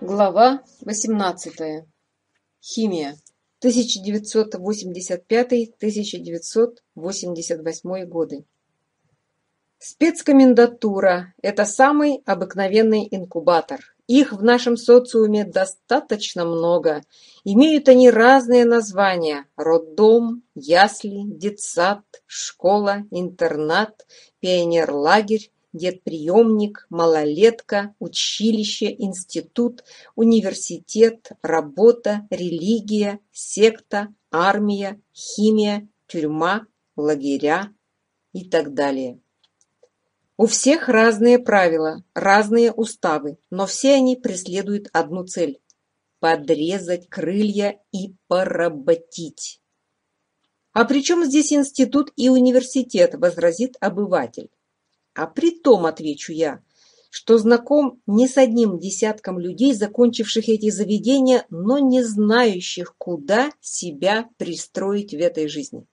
Глава 18. Химия. 1985-1988 годы. Спецкомендатура – это самый обыкновенный инкубатор. Их в нашем социуме достаточно много. Имеют они разные названия – роддом, ясли, детсад, школа, интернат, пионерлагерь детприемник, малолетка, училище, институт, университет, работа, религия, секта, армия, химия, тюрьма, лагеря и так далее. У всех разные правила, разные уставы, но все они преследуют одну цель – подрезать крылья и поработить. А при чем здесь институт и университет, возразит обыватель. А при том, отвечу я, что знаком не с одним десятком людей, закончивших эти заведения, но не знающих, куда себя пристроить в этой жизни.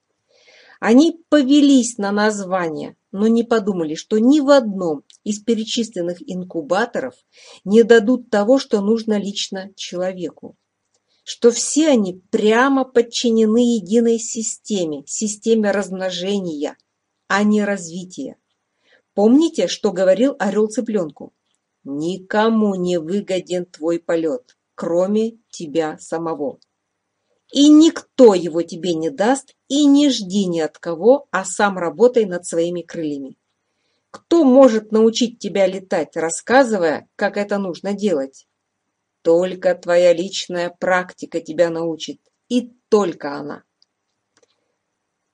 Они повелись на название, но не подумали, что ни в одном из перечисленных инкубаторов не дадут того, что нужно лично человеку. Что все они прямо подчинены единой системе, системе размножения, а не развития. Помните, что говорил орел цыпленку? Никому не выгоден твой полет, кроме тебя самого. И никто его тебе не даст, и не жди ни от кого, а сам работай над своими крыльями. Кто может научить тебя летать, рассказывая, как это нужно делать? Только твоя личная практика тебя научит, и только она.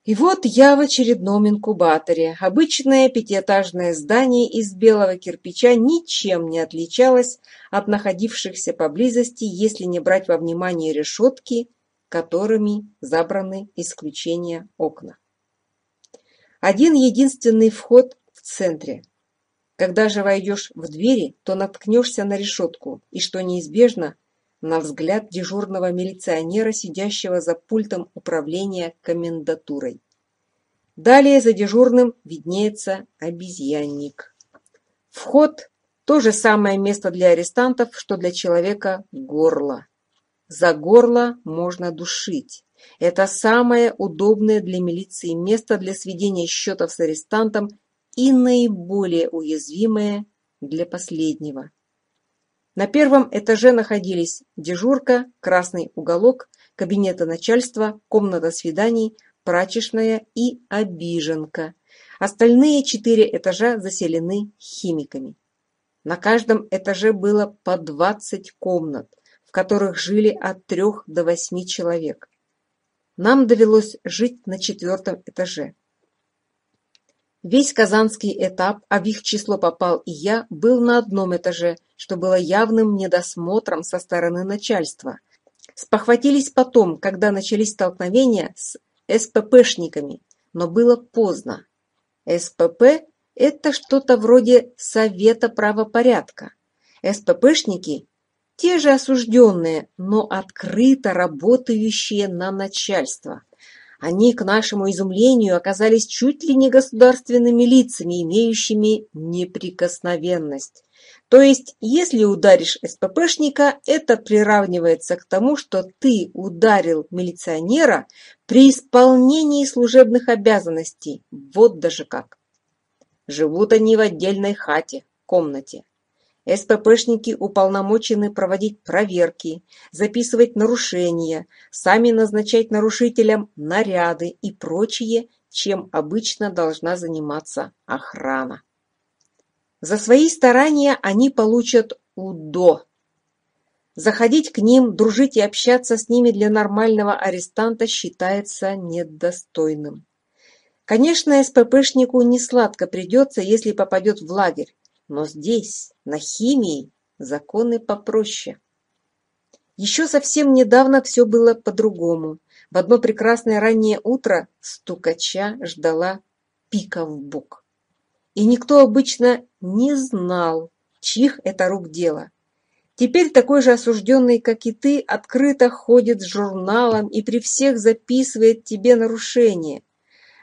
И вот я в очередном инкубаторе. Обычное пятиэтажное здание из белого кирпича ничем не отличалось от находившихся поблизости, если не брать во внимание решетки, которыми забраны исключения окна. Один единственный вход в центре. Когда же войдешь в двери, то наткнешься на решетку, и что неизбежно, на взгляд дежурного милиционера, сидящего за пультом управления комендатурой. Далее за дежурным виднеется обезьянник. Вход – то же самое место для арестантов, что для человека – горло. За горло можно душить. Это самое удобное для милиции место для сведения счетов с арестантом и наиболее уязвимое для последнего. На первом этаже находились дежурка, красный уголок, кабинета начальства, комната свиданий, прачечная и обиженка. Остальные четыре этажа заселены химиками. На каждом этаже было по 20 комнат, в которых жили от трех до восьми человек. Нам довелось жить на четвертом этаже. Весь казанский этап, а в их число попал и я, был на одном этаже – что было явным недосмотром со стороны начальства. Спохватились потом, когда начались столкновения с СППшниками, но было поздно. СПП – это что-то вроде Совета правопорядка. СППшники – те же осужденные, но открыто работающие на начальство. Они, к нашему изумлению, оказались чуть ли не государственными лицами, имеющими неприкосновенность. То есть, если ударишь СППшника, это приравнивается к тому, что ты ударил милиционера при исполнении служебных обязанностей. Вот даже как. Живут они в отдельной хате, комнате. СППшники уполномочены проводить проверки, записывать нарушения, сами назначать нарушителям наряды и прочее, чем обычно должна заниматься охрана. За свои старания они получат УДО. Заходить к ним, дружить и общаться с ними для нормального арестанта считается недостойным. Конечно, СППшнику не сладко придется, если попадет в лагерь, но здесь, на химии, законы попроще. Еще совсем недавно все было по-другому. В одно прекрасное раннее утро стукача ждала пика в бок и никто обычно не знал, чьих это рук дело. Теперь такой же осужденный, как и ты, открыто ходит с журналом и при всех записывает тебе нарушения.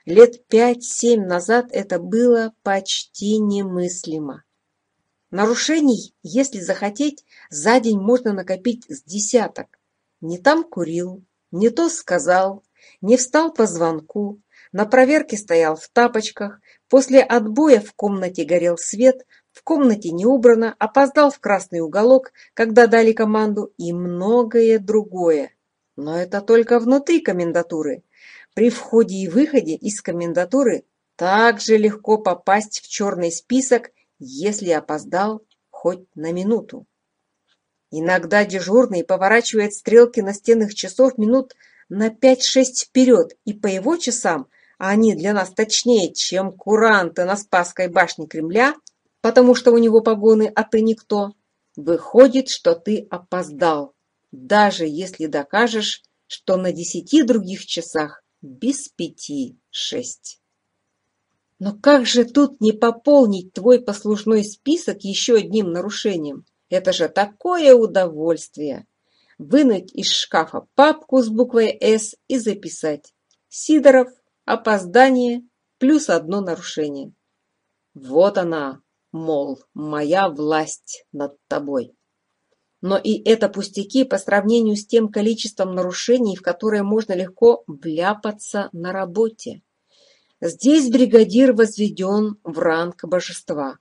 Лет пять-семь назад это было почти немыслимо. Нарушений, если захотеть, за день можно накопить с десяток. Не там курил, не то сказал, не встал по звонку, на проверке стоял в тапочках, После отбоя в комнате горел свет, в комнате не убрано, а опоздал в красный уголок, когда дали команду и многое другое. Но это только внутри комендатуры. При входе и выходе из комендатуры также легко попасть в черный список, если опоздал хоть на минуту. Иногда дежурный поворачивает стрелки настенных часов минут на 5-6 вперед, и по его часам – они для нас точнее, чем куранты на Спасской башне Кремля, потому что у него погоны, а ты никто, выходит, что ты опоздал, даже если докажешь, что на десяти других часах без пяти шесть. Но как же тут не пополнить твой послужной список еще одним нарушением? Это же такое удовольствие! Вынуть из шкафа папку с буквой «С» и записать «Сидоров опоздание плюс одно нарушение. Вот она, мол, моя власть над тобой. Но и это пустяки по сравнению с тем количеством нарушений, в которые можно легко вляпаться на работе. Здесь бригадир возведен в ранг божества.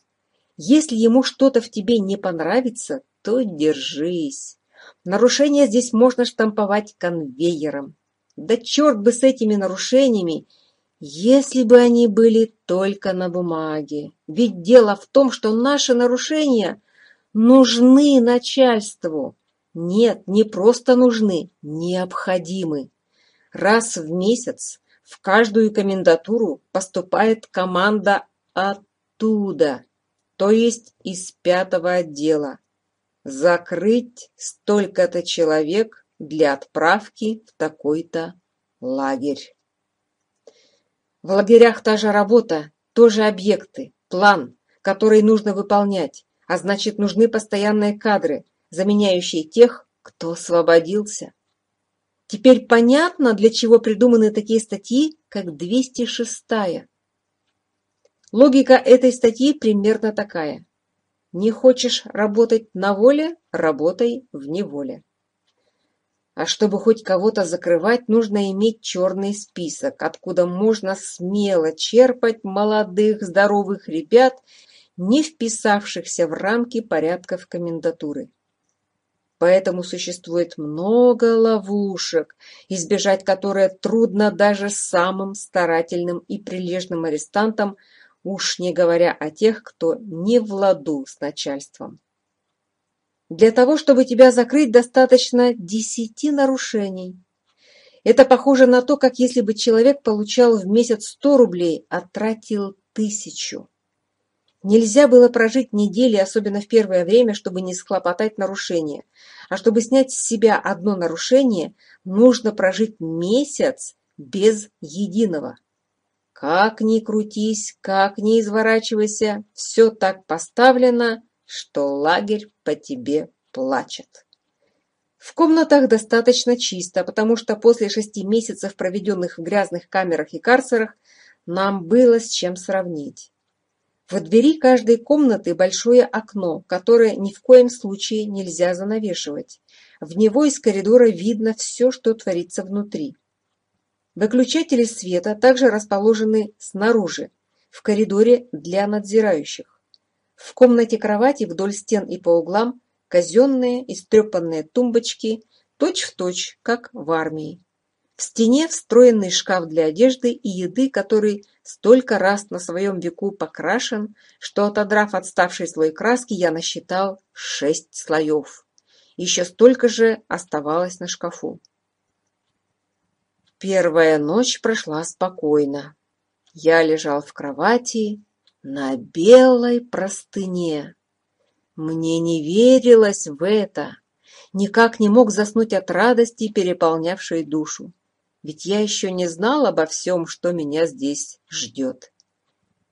Если ему что-то в тебе не понравится, то держись. Нарушения здесь можно штамповать конвейером. Да черт бы с этими нарушениями если бы они были только на бумаге. Ведь дело в том, что наши нарушения нужны начальству. Нет, не просто нужны, необходимы. Раз в месяц в каждую комендатуру поступает команда оттуда, то есть из пятого отдела. Закрыть столько-то человек для отправки в такой-то лагерь. В лагерях та же работа, тоже объекты, план, который нужно выполнять, а значит нужны постоянные кадры, заменяющие тех, кто освободился. Теперь понятно, для чего придуманы такие статьи, как 206. Логика этой статьи примерно такая. Не хочешь работать на воле – работай в неволе. А чтобы хоть кого-то закрывать, нужно иметь черный список, откуда можно смело черпать молодых, здоровых ребят, не вписавшихся в рамки порядков комендатуры. Поэтому существует много ловушек, избежать которые трудно даже самым старательным и прилежным арестантам, уж не говоря о тех, кто не в ладу с начальством. Для того, чтобы тебя закрыть, достаточно десяти нарушений. Это похоже на то, как если бы человек получал в месяц сто рублей, а тратил тысячу. Нельзя было прожить недели, особенно в первое время, чтобы не схлопотать нарушение. А чтобы снять с себя одно нарушение, нужно прожить месяц без единого. Как ни крутись, как ни изворачивайся, все так поставлено, что лагерь по тебе плачет. В комнатах достаточно чисто, потому что после шести месяцев, проведенных в грязных камерах и карцерах, нам было с чем сравнить. В двери каждой комнаты большое окно, которое ни в коем случае нельзя занавешивать. В него из коридора видно все, что творится внутри. Выключатели света также расположены снаружи, в коридоре для надзирающих. В комнате кровати вдоль стен и по углам казенные истрепанные тумбочки, точь-в-точь, точь, как в армии. В стене встроенный шкаф для одежды и еды, который столько раз на своем веку покрашен, что, отодрав отставший слой краски, я насчитал шесть слоев. Еще столько же оставалось на шкафу. Первая ночь прошла спокойно. Я лежал в кровати, на белой простыне. Мне не верилось в это. Никак не мог заснуть от радости, переполнявшей душу. Ведь я еще не знал обо всем, что меня здесь ждет.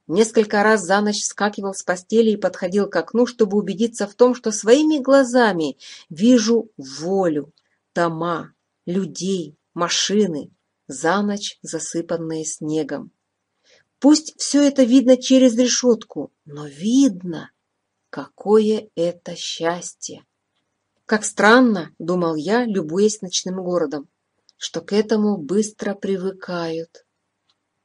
Несколько раз за ночь вскакивал с постели и подходил к окну, чтобы убедиться в том, что своими глазами вижу волю, дома, людей, машины, за ночь засыпанные снегом. Пусть все это видно через решетку, но видно, какое это счастье. Как странно, думал я, любуясь ночным городом, что к этому быстро привыкают.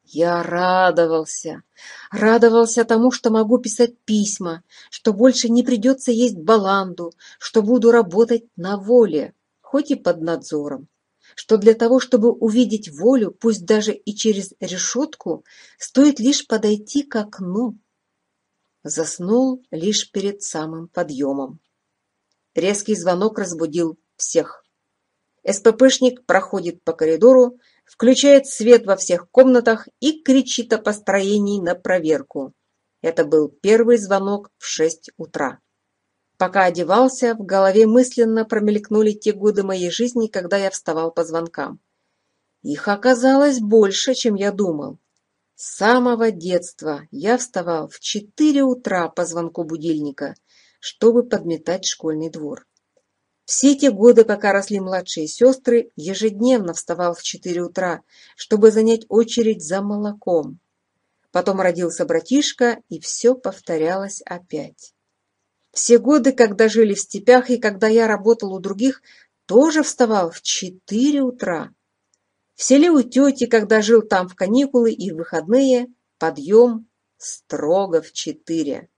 Я радовался, радовался тому, что могу писать письма, что больше не придется есть баланду, что буду работать на воле, хоть и под надзором что для того, чтобы увидеть волю, пусть даже и через решетку, стоит лишь подойти к окну. Заснул лишь перед самым подъемом. Резкий звонок разбудил всех. СППшник проходит по коридору, включает свет во всех комнатах и кричит о построении на проверку. Это был первый звонок в шесть утра. Пока одевался, в голове мысленно промелькнули те годы моей жизни, когда я вставал по звонкам. Их оказалось больше, чем я думал. С самого детства я вставал в 4 утра по звонку будильника, чтобы подметать школьный двор. Все те годы, пока росли младшие сестры, ежедневно вставал в 4 утра, чтобы занять очередь за молоком. Потом родился братишка, и все повторялось опять. Все годы, когда жили в степях и когда я работал у других, тоже вставал в четыре утра. В селе у тети, когда жил там в каникулы и в выходные, подъем строго в четыре.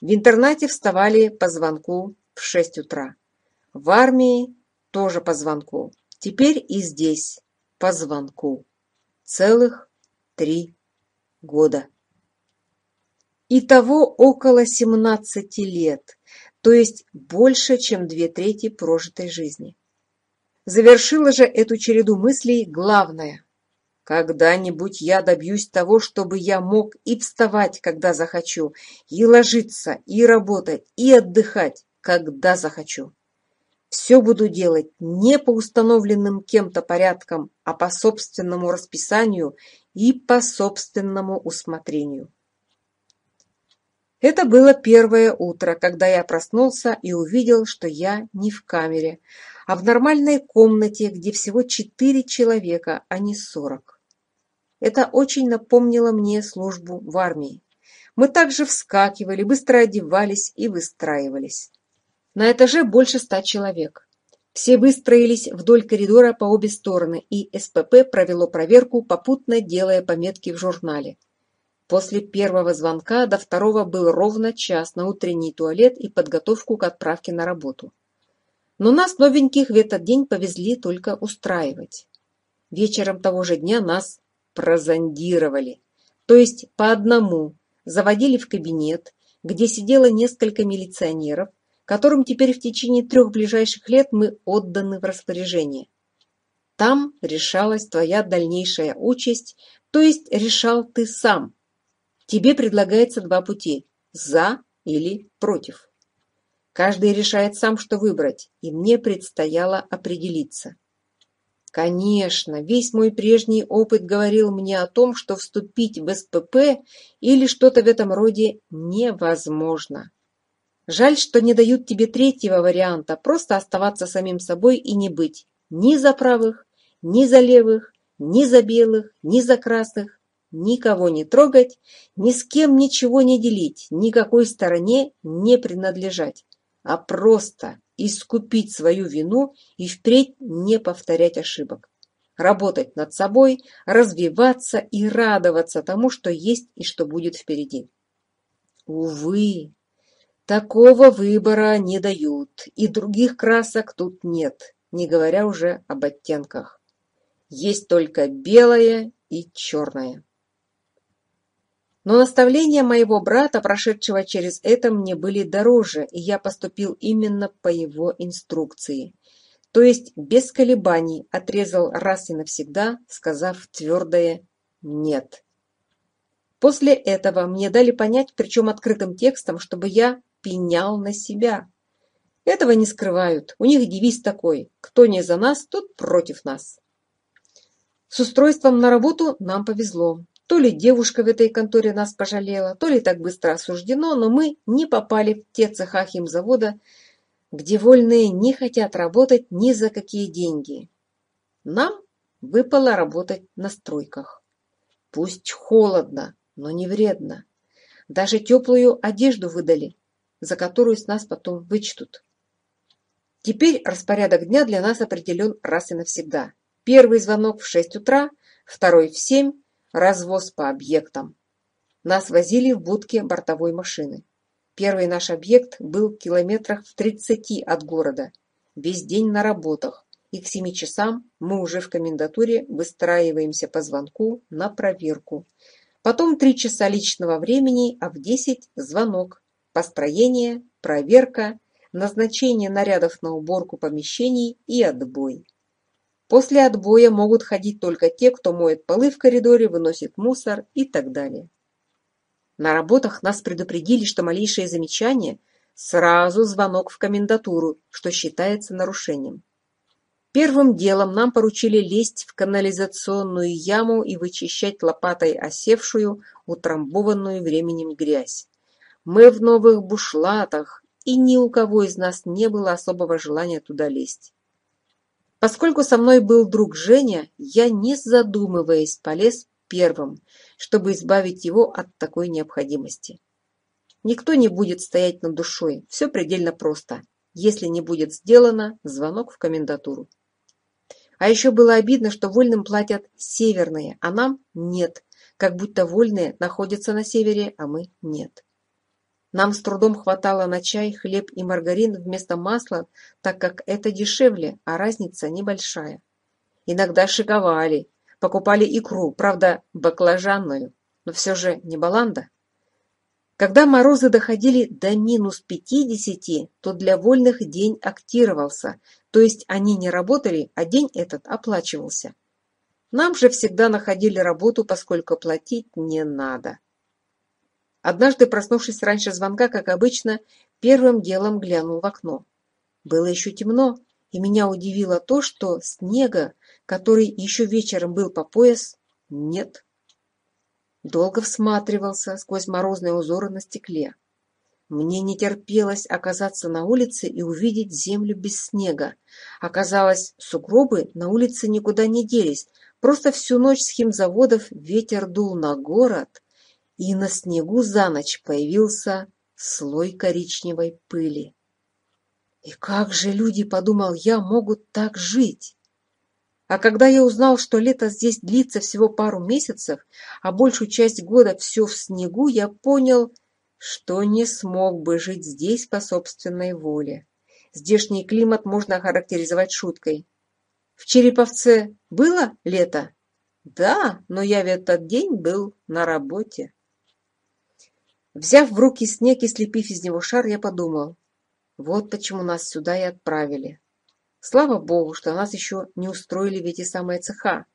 В интернате вставали по звонку в шесть утра. В армии тоже по звонку. Теперь и здесь по звонку. Целых три года. И того около семнадцати лет, то есть больше, чем две трети прожитой жизни. Завершила же эту череду мыслей главное. Когда-нибудь я добьюсь того, чтобы я мог и вставать, когда захочу, и ложиться, и работать, и отдыхать, когда захочу. Все буду делать не по установленным кем-то порядкам, а по собственному расписанию и по собственному усмотрению. Это было первое утро, когда я проснулся и увидел, что я не в камере, а в нормальной комнате, где всего четыре человека, а не сорок. Это очень напомнило мне службу в армии. Мы также вскакивали, быстро одевались и выстраивались. На этаже больше ста человек. Все выстроились вдоль коридора по обе стороны, и СПП провело проверку, попутно делая пометки в журнале – После первого звонка до второго был ровно час на утренний туалет и подготовку к отправке на работу. Но нас, новеньких, в этот день повезли только устраивать. Вечером того же дня нас прозондировали. То есть по одному заводили в кабинет, где сидело несколько милиционеров, которым теперь в течение трех ближайших лет мы отданы в распоряжение. Там решалась твоя дальнейшая участь, то есть решал ты сам, Тебе предлагается два пути – «за» или «против». Каждый решает сам, что выбрать, и мне предстояло определиться. Конечно, весь мой прежний опыт говорил мне о том, что вступить в СПП или что-то в этом роде невозможно. Жаль, что не дают тебе третьего варианта, просто оставаться самим собой и не быть ни за правых, ни за левых, ни за белых, ни за красных, никого не трогать, ни с кем ничего не делить, никакой стороне не принадлежать, а просто искупить свою вину и впредь не повторять ошибок. Работать над собой, развиваться и радоваться тому, что есть и что будет впереди. Увы, такого выбора не дают, и других красок тут нет, не говоря уже об оттенках. Есть только белое и черное. Но наставления моего брата, прошедшего через это, мне были дороже, и я поступил именно по его инструкции. То есть без колебаний отрезал раз и навсегда, сказав твердое «нет». После этого мне дали понять, причем открытым текстом, чтобы я пенял на себя. Этого не скрывают. У них девиз такой «Кто не за нас, тот против нас». С устройством на работу нам повезло. То ли девушка в этой конторе нас пожалела, то ли так быстро осуждено, но мы не попали в те цеха химзавода, где вольные не хотят работать ни за какие деньги. Нам выпало работать на стройках. Пусть холодно, но не вредно. Даже теплую одежду выдали, за которую с нас потом вычтут. Теперь распорядок дня для нас определен раз и навсегда. Первый звонок в 6 утра, второй в 7, развоз по объектам. Нас возили в будке бортовой машины. Первый наш объект был в километрах в 30 от города. Весь день на работах. И к 7 часам мы уже в комендатуре выстраиваемся по звонку на проверку. Потом 3 часа личного времени, а в 10 – звонок. Построение, проверка, назначение нарядов на уборку помещений и отбой. После отбоя могут ходить только те, кто моет полы в коридоре, выносит мусор и так далее. На работах нас предупредили, что малейшее замечание – сразу звонок в комендатуру, что считается нарушением. Первым делом нам поручили лезть в канализационную яму и вычищать лопатой осевшую, утрамбованную временем грязь. Мы в новых бушлатах, и ни у кого из нас не было особого желания туда лезть поскольку со мной был друг Женя, я, не задумываясь, полез первым, чтобы избавить его от такой необходимости. Никто не будет стоять над душой, все предельно просто. Если не будет сделано, звонок в комендатуру. А еще было обидно, что вольным платят северные, а нам нет, как будто вольные находятся на севере, а мы нет. Нам с трудом хватало на чай, хлеб и маргарин вместо масла, так как это дешевле, а разница небольшая. Иногда шиковали, покупали икру, правда, баклажанную, но все же не баланда. Когда морозы доходили до минус 50, то для вольных день актировался, то есть они не работали, а день этот оплачивался. Нам же всегда находили работу, поскольку платить не надо. Однажды, проснувшись раньше звонка, как обычно, первым делом глянул в окно. Было еще темно, и меня удивило то, что снега, который еще вечером был по пояс, нет. Долго всматривался сквозь морозные узоры на стекле. Мне не терпелось оказаться на улице и увидеть землю без снега. Оказалось, сугробы на улице никуда не делись, просто всю ночь с химзаводов ветер дул на город, и на снегу за ночь появился слой коричневой пыли. И как же люди, подумал я, могут так жить? А когда я узнал, что лето здесь длится всего пару месяцев, а большую часть года все в снегу, я понял, что не смог бы жить здесь по собственной воле. Здешний климат можно охарактеризовать шуткой. В Череповце было лето? Да, но я в этот день был на работе. Взяв в руки снег и слепив из него шар, я подумал, вот почему нас сюда и отправили. Слава богу, что нас еще не устроили в эти самые цеха.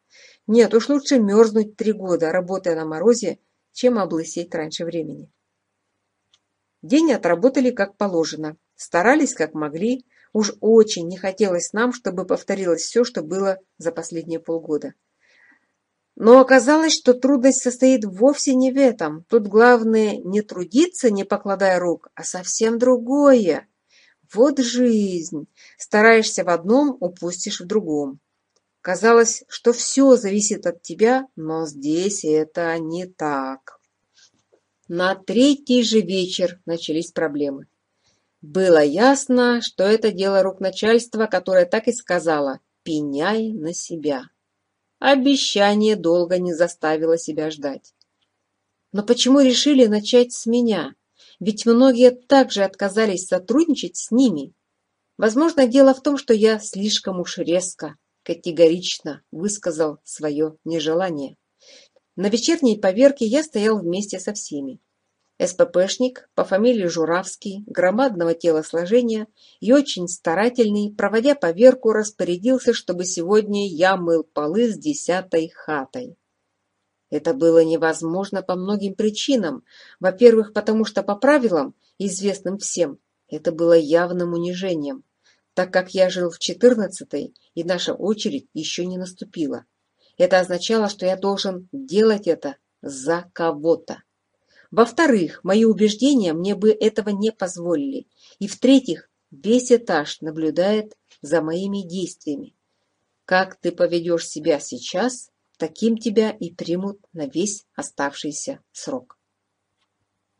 Нет, уж лучше мерзнуть три года, работая на морозе, чем облысеть раньше времени. День отработали как положено, старались как могли, уж очень не хотелось нам, чтобы повторилось все, что было за последние полгода. Но оказалось, что трудность состоит вовсе не в этом. Тут главное не трудиться, не покладая рук, а совсем другое. Вот жизнь. Стараешься в одном, упустишь в другом. Казалось, что все зависит от тебя, но здесь это не так. На третий же вечер начались проблемы. Было ясно, что это дело рук начальства, которое так и сказала «пеняй на себя». Обещание долго не заставило себя ждать. Но почему решили начать с меня? Ведь многие также отказались сотрудничать с ними. Возможно, дело в том, что я слишком уж резко, категорично высказал свое нежелание. На вечерней поверке я стоял вместе со всеми. СППшник по фамилии Журавский, громадного телосложения и очень старательный, проводя поверку, распорядился, чтобы сегодня я мыл полы с десятой хатой. Это было невозможно по многим причинам. Во-первых, потому что по правилам, известным всем, это было явным унижением, так как я жил в четырнадцатой, и наша очередь еще не наступила. Это означало, что я должен делать это за кого-то. Во-вторых, мои убеждения мне бы этого не позволили. И в-третьих, весь этаж наблюдает за моими действиями. Как ты поведешь себя сейчас, таким тебя и примут на весь оставшийся срок.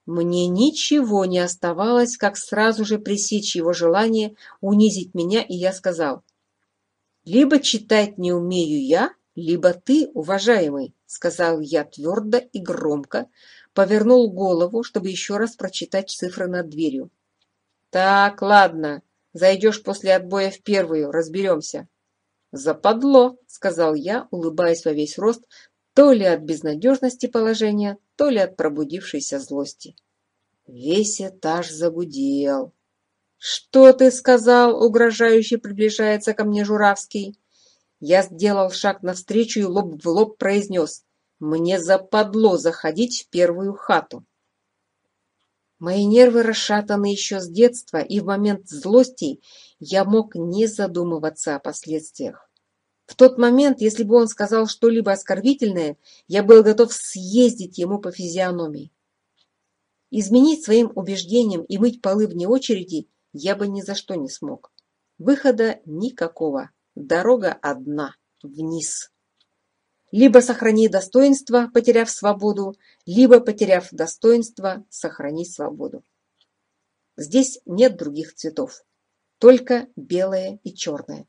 Мне ничего не оставалось, как сразу же пресечь его желание унизить меня, и я сказал, «Либо читать не умею я, либо ты, уважаемый», — сказал я твердо и громко, — повернул голову, чтобы еще раз прочитать цифры над дверью. «Так, ладно, зайдешь после отбоя в первую, разберемся». «Западло», — сказал я, улыбаясь во весь рост, то ли от безнадежности положения, то ли от пробудившейся злости. Весь этаж загудел. «Что ты сказал?» — угрожающе приближается ко мне Журавский. Я сделал шаг навстречу и лоб в лоб произнес. Мне западло заходить в первую хату. Мои нервы расшатаны еще с детства, и в момент злости я мог не задумываться о последствиях. В тот момент, если бы он сказал что-либо оскорбительное, я был готов съездить ему по физиономии. Изменить своим убеждением и мыть полы вне очереди я бы ни за что не смог. Выхода никакого. Дорога одна, вниз либо сохрани достоинство, потеряв свободу, либо, потеряв достоинство, сохрани свободу. Здесь нет других цветов, только белое и черное.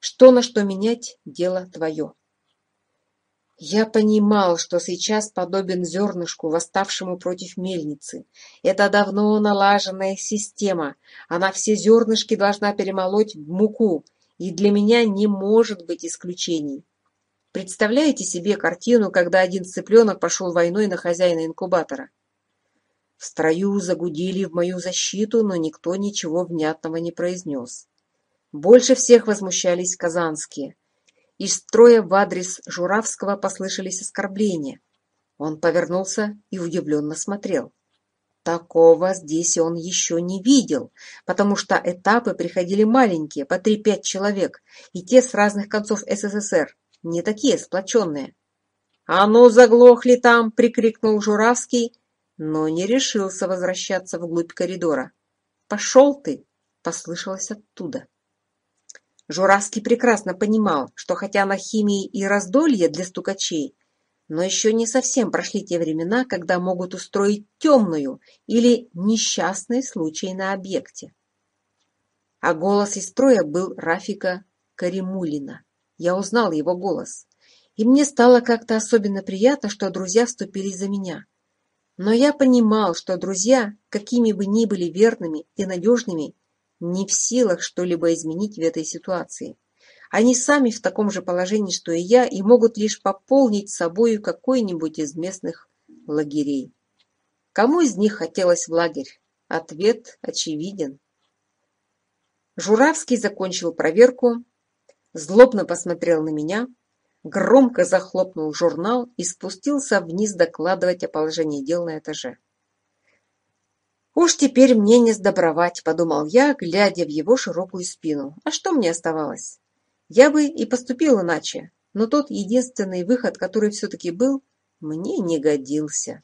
Что на что менять – дело твое. Я понимал, что сейчас подобен зернышку, восставшему против мельницы. Это давно налаженная система. Она все зернышки должна перемолоть в муку, и для меня не может быть исключений. Представляете себе картину, когда один цыпленок пошел войной на хозяина инкубатора? В строю загудели в мою защиту, но никто ничего внятного не произнес. Больше всех возмущались казанские. Из строя в адрес Журавского послышались оскорбления. Он повернулся и удивленно смотрел. Такого здесь он еще не видел, потому что этапы приходили маленькие, по 3-5 человек, и те с разных концов СССР не такие сплоченные. «А ну, заглохли там!» — прикрикнул Журавский, но не решился возвращаться вглубь коридора. «Пошел ты!» — послышалось оттуда. Журавский прекрасно понимал, что хотя на химии и раздолье для стукачей, но еще не совсем прошли те времена, когда могут устроить темную или несчастный случай на объекте. А голос из строя был Рафика Каримулина. Я узнал его голос. И мне стало как-то особенно приятно, что друзья вступили за меня. Но я понимал, что друзья, какими бы ни были верными и надежными, не в силах что-либо изменить в этой ситуации. Они сами в таком же положении, что и я, и могут лишь пополнить собою какой-нибудь из местных лагерей. Кому из них хотелось в лагерь? Ответ очевиден. Журавский закончил проверку, злобно посмотрел на меня, громко захлопнул журнал и спустился вниз докладывать о положении дел на этаже. «Уж теперь мне не сдобровать», — подумал я, глядя в его широкую спину. «А что мне оставалось? Я бы и поступил иначе, но тот единственный выход, который все-таки был, мне не годился.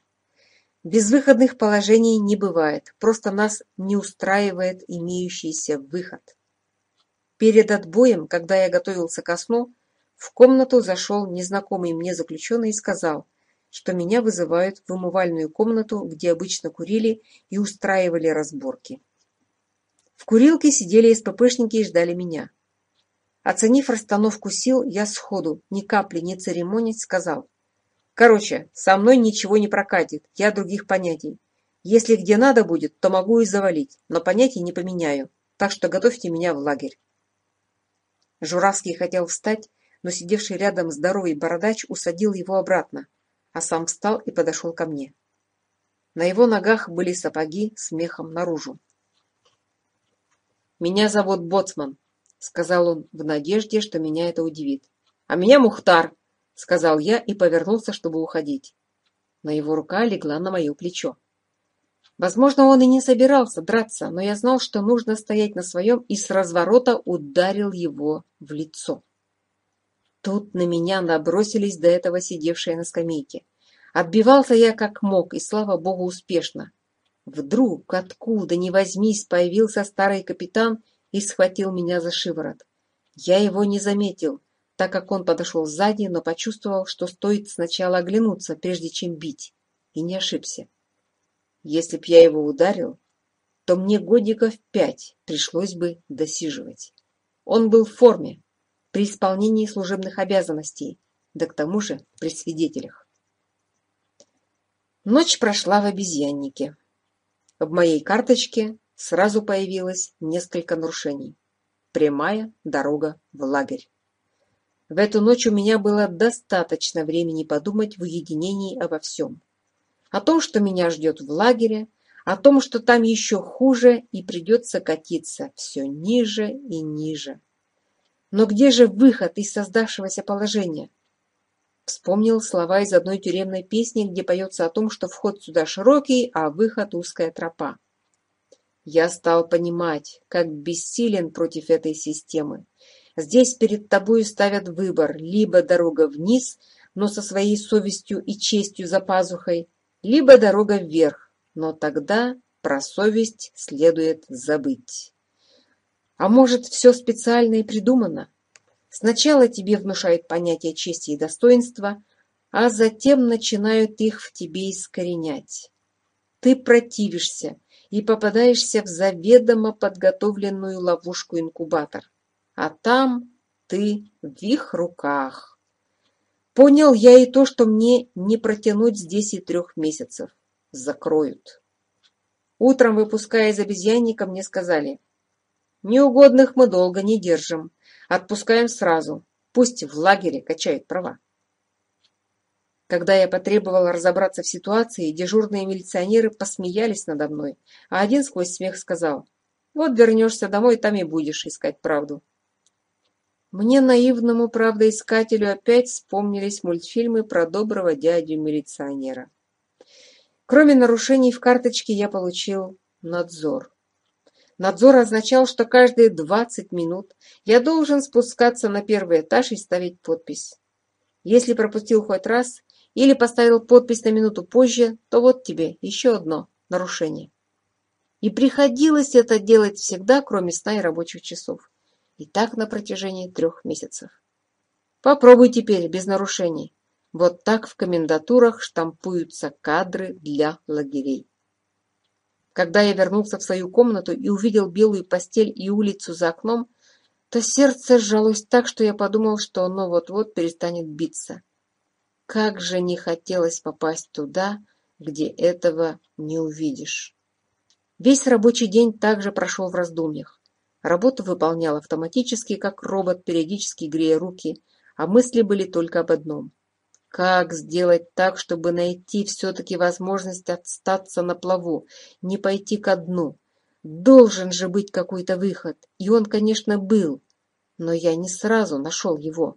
Безвыходных положений не бывает, просто нас не устраивает имеющийся выход». Перед отбоем, когда я готовился ко сну, в комнату зашел незнакомый мне заключенный и сказал, что меня вызывают в умывальную комнату, где обычно курили и устраивали разборки. В курилке сидели СППшники и ждали меня. Оценив расстановку сил, я сходу, ни капли не церемонить, сказал. Короче, со мной ничего не прокатит, я других понятий. Если где надо будет, то могу и завалить, но понятий не поменяю, так что готовьте меня в лагерь. Журавский хотел встать, но сидевший рядом здоровый бородач усадил его обратно, а сам встал и подошел ко мне. На его ногах были сапоги с мехом наружу. «Меня зовут Боцман», — сказал он в надежде, что меня это удивит. «А меня Мухтар», — сказал я и повернулся, чтобы уходить. Но его рука легла на мое плечо. Возможно, он и не собирался драться, но я знал, что нужно стоять на своем, и с разворота ударил его в лицо. Тут на меня набросились до этого сидевшие на скамейке. Отбивался я как мог, и, слава богу, успешно. Вдруг, откуда ни возьмись, появился старый капитан и схватил меня за шиворот. Я его не заметил, так как он подошел сзади, но почувствовал, что стоит сначала оглянуться, прежде чем бить, и не ошибся. Если б я его ударил, то мне годиков пять пришлось бы досиживать. Он был в форме, при исполнении служебных обязанностей, да к тому же при свидетелях. Ночь прошла в обезьяннике. В моей карточке сразу появилось несколько нарушений. Прямая дорога в лагерь. В эту ночь у меня было достаточно времени подумать в уединении обо всем – о том, что меня ждет в лагере, о том, что там еще хуже и придется катиться все ниже и ниже. Но где же выход из создавшегося положения? Вспомнил слова из одной тюремной песни, где поется о том, что вход сюда широкий, а выход узкая тропа. Я стал понимать, как бессилен против этой системы. Здесь перед тобой ставят выбор, либо дорога вниз, но со своей совестью и честью за пазухой, либо дорога вверх, но тогда про совесть следует забыть. А может, все специально и придумано? Сначала тебе внушают понятие чести и достоинства, а затем начинают их в тебе искоренять. Ты противишься и попадаешься в заведомо подготовленную ловушку-инкубатор, а там ты в их руках. Понял я и то, что мне не протянуть здесь и трех месяцев. Закроют. Утром, выпуская из обезьянника, мне сказали, «Неугодных мы долго не держим. Отпускаем сразу. Пусть в лагере качают права». Когда я потребовала разобраться в ситуации, дежурные милиционеры посмеялись надо мной, а один сквозь смех сказал, «Вот вернешься домой, там и будешь искать правду». Мне, наивному правдоискателю, опять вспомнились мультфильмы про доброго дядю-милиционера. Кроме нарушений в карточке я получил надзор. Надзор означал, что каждые 20 минут я должен спускаться на первый этаж и ставить подпись. Если пропустил хоть раз или поставил подпись на минуту позже, то вот тебе еще одно нарушение. И приходилось это делать всегда, кроме сна и рабочих часов и так на протяжении трех месяцев. Попробуй теперь без нарушений. Вот так в комендатурах штампуются кадры для лагерей. Когда я вернулся в свою комнату и увидел белую постель и улицу за окном, то сердце сжалось так, что я подумал, что оно вот-вот перестанет биться. Как же не хотелось попасть туда, где этого не увидишь. Весь рабочий день также прошел в раздумьях. Работу выполнял автоматически, как робот, периодически грея руки, а мысли были только об одном. Как сделать так, чтобы найти все-таки возможность отстаться на плаву, не пойти ко дну? Должен же быть какой-то выход, и он, конечно, был, но я не сразу нашел его.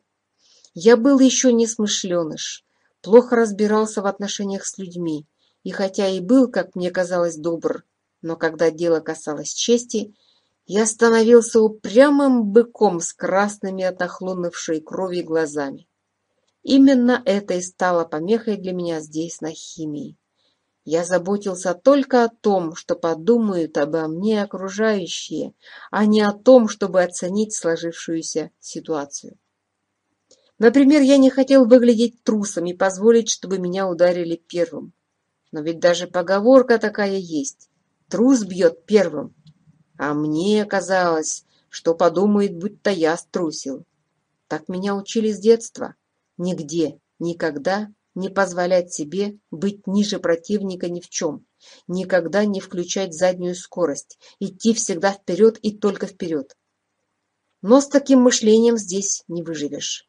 Я был еще не смышленыш, плохо разбирался в отношениях с людьми, и хотя и был, как мне казалось, добр, но когда дело касалось чести – я становился упрямым быком с красными от нахлынувшей крови глазами. Именно это и стало помехой для меня здесь, на химии. Я заботился только о том, что подумают обо мне окружающие, а не о том, чтобы оценить сложившуюся ситуацию. Например, я не хотел выглядеть трусом и позволить, чтобы меня ударили первым. Но ведь даже поговорка такая есть. Трус бьет первым. А мне казалось, что подумает, будто я струсил. Так меня учили с детства. Нигде, никогда не позволять себе быть ниже противника ни в чем, никогда не включать заднюю скорость, идти всегда вперед и только вперед. Но с таким мышлением здесь не выживешь.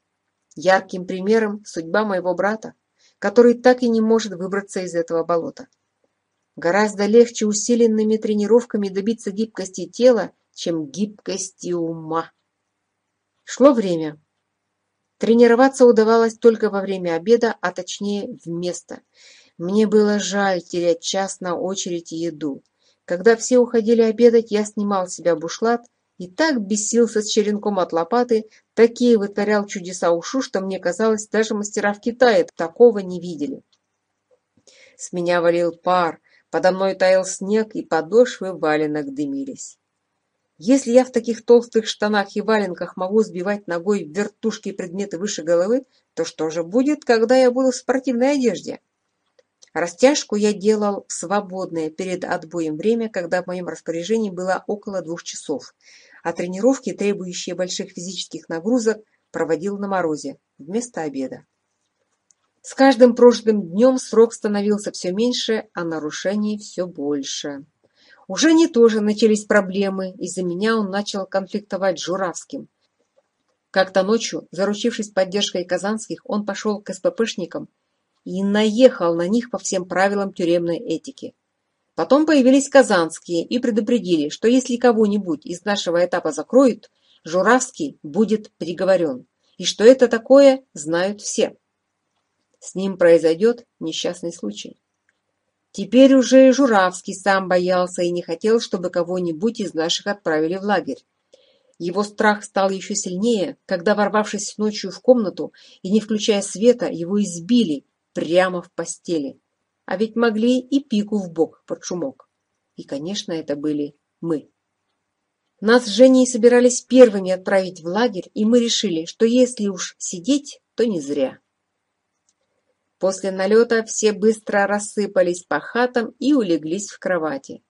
Ярким примером судьба моего брата, который так и не может выбраться из этого болота. Гораздо легче усиленными тренировками добиться гибкости тела, чем гибкости ума. Шло время. Тренироваться удавалось только во время обеда, а точнее вместо. Мне было жаль терять час на очередь еду. Когда все уходили обедать, я снимал с себя бушлат и так бесился с черенком от лопаты, такие вытворял чудеса ушу, что мне казалось, даже мастера в Китае такого не видели. С меня валил пар, Подо мной таял снег, и подошвы валенок дымились. Если я в таких толстых штанах и валенках могу сбивать ногой вертушки и предметы выше головы, то что же будет, когда я буду в спортивной одежде? Растяжку я делал свободное перед отбоем время, когда в моем распоряжении было около двух часов, а тренировки, требующие больших физических нагрузок, проводил на морозе вместо обеда. С каждым прожитым днем срок становился все меньше, а нарушений все больше. У Жени тоже начались проблемы, из-за меня он начал конфликтовать с Журавским. Как-то ночью, заручившись поддержкой казанских, он пошел к СППшникам и наехал на них по всем правилам тюремной этики. Потом появились казанские и предупредили, что если кого-нибудь из нашего этапа закроют, Журавский будет приговорен, и что это такое, знают все. С ним произойдет несчастный случай. Теперь уже и Журавский сам боялся и не хотел, чтобы кого-нибудь из наших отправили в лагерь. Его страх стал еще сильнее, когда, ворвавшись ночью в комнату и не включая света, его избили прямо в постели. А ведь могли и пику в бок под шумок. И, конечно, это были мы. Нас с Женей собирались первыми отправить в лагерь, и мы решили, что если уж сидеть, то не зря. После налета все быстро рассыпались по хатам и улеглись в кровати.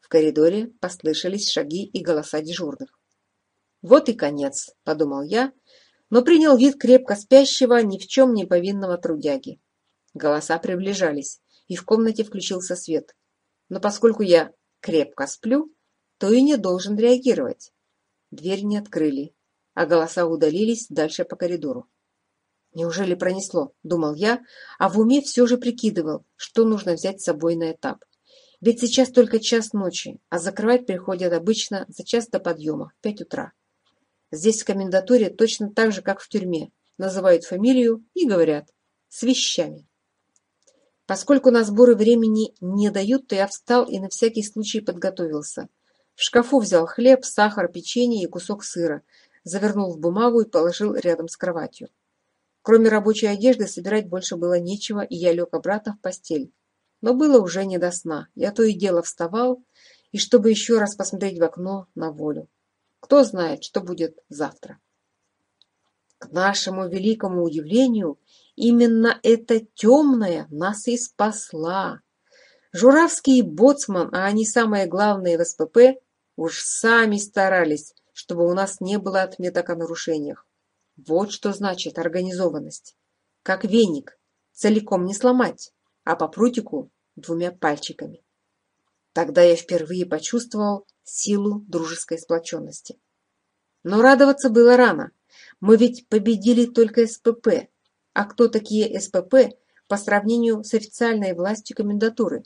В коридоре послышались шаги и голоса дежурных. «Вот и конец», — подумал я, но принял вид крепко спящего, ни в чем не повинного трудяги. Голоса приближались, и в комнате включился свет. Но поскольку я крепко сплю, то и не должен реагировать. Дверь не открыли, а голоса удалились дальше по коридору. Неужели пронесло? Думал я, а в уме все же прикидывал, что нужно взять с собой на этап. Ведь сейчас только час ночи, а закрывать приходят обычно за час до подъема, в пять утра. Здесь в комендатуре точно так же, как в тюрьме. Называют фамилию и говорят «с вещами». Поскольку на сборы времени не дают, то я встал и на всякий случай подготовился. В шкафу взял хлеб, сахар, печенье и кусок сыра, завернул в бумагу и положил рядом с кроватью. Кроме рабочей одежды собирать больше было нечего, и я лег обратно в постель. Но было уже не до сна. Я то и дело вставал, и чтобы еще раз посмотреть в окно на волю. Кто знает, что будет завтра. К нашему великому удивлению, именно эта темная нас и спасла. Журавский и Боцман, а они самые главные в СПП, уж сами старались, чтобы у нас не было отметок о нарушениях. Вот что значит организованность. Как веник, целиком не сломать, а по прутику двумя пальчиками. Тогда я впервые почувствовал силу дружеской сплоченности. Но радоваться было рано. Мы ведь победили только СПП. А кто такие СПП по сравнению с официальной властью комендатуры?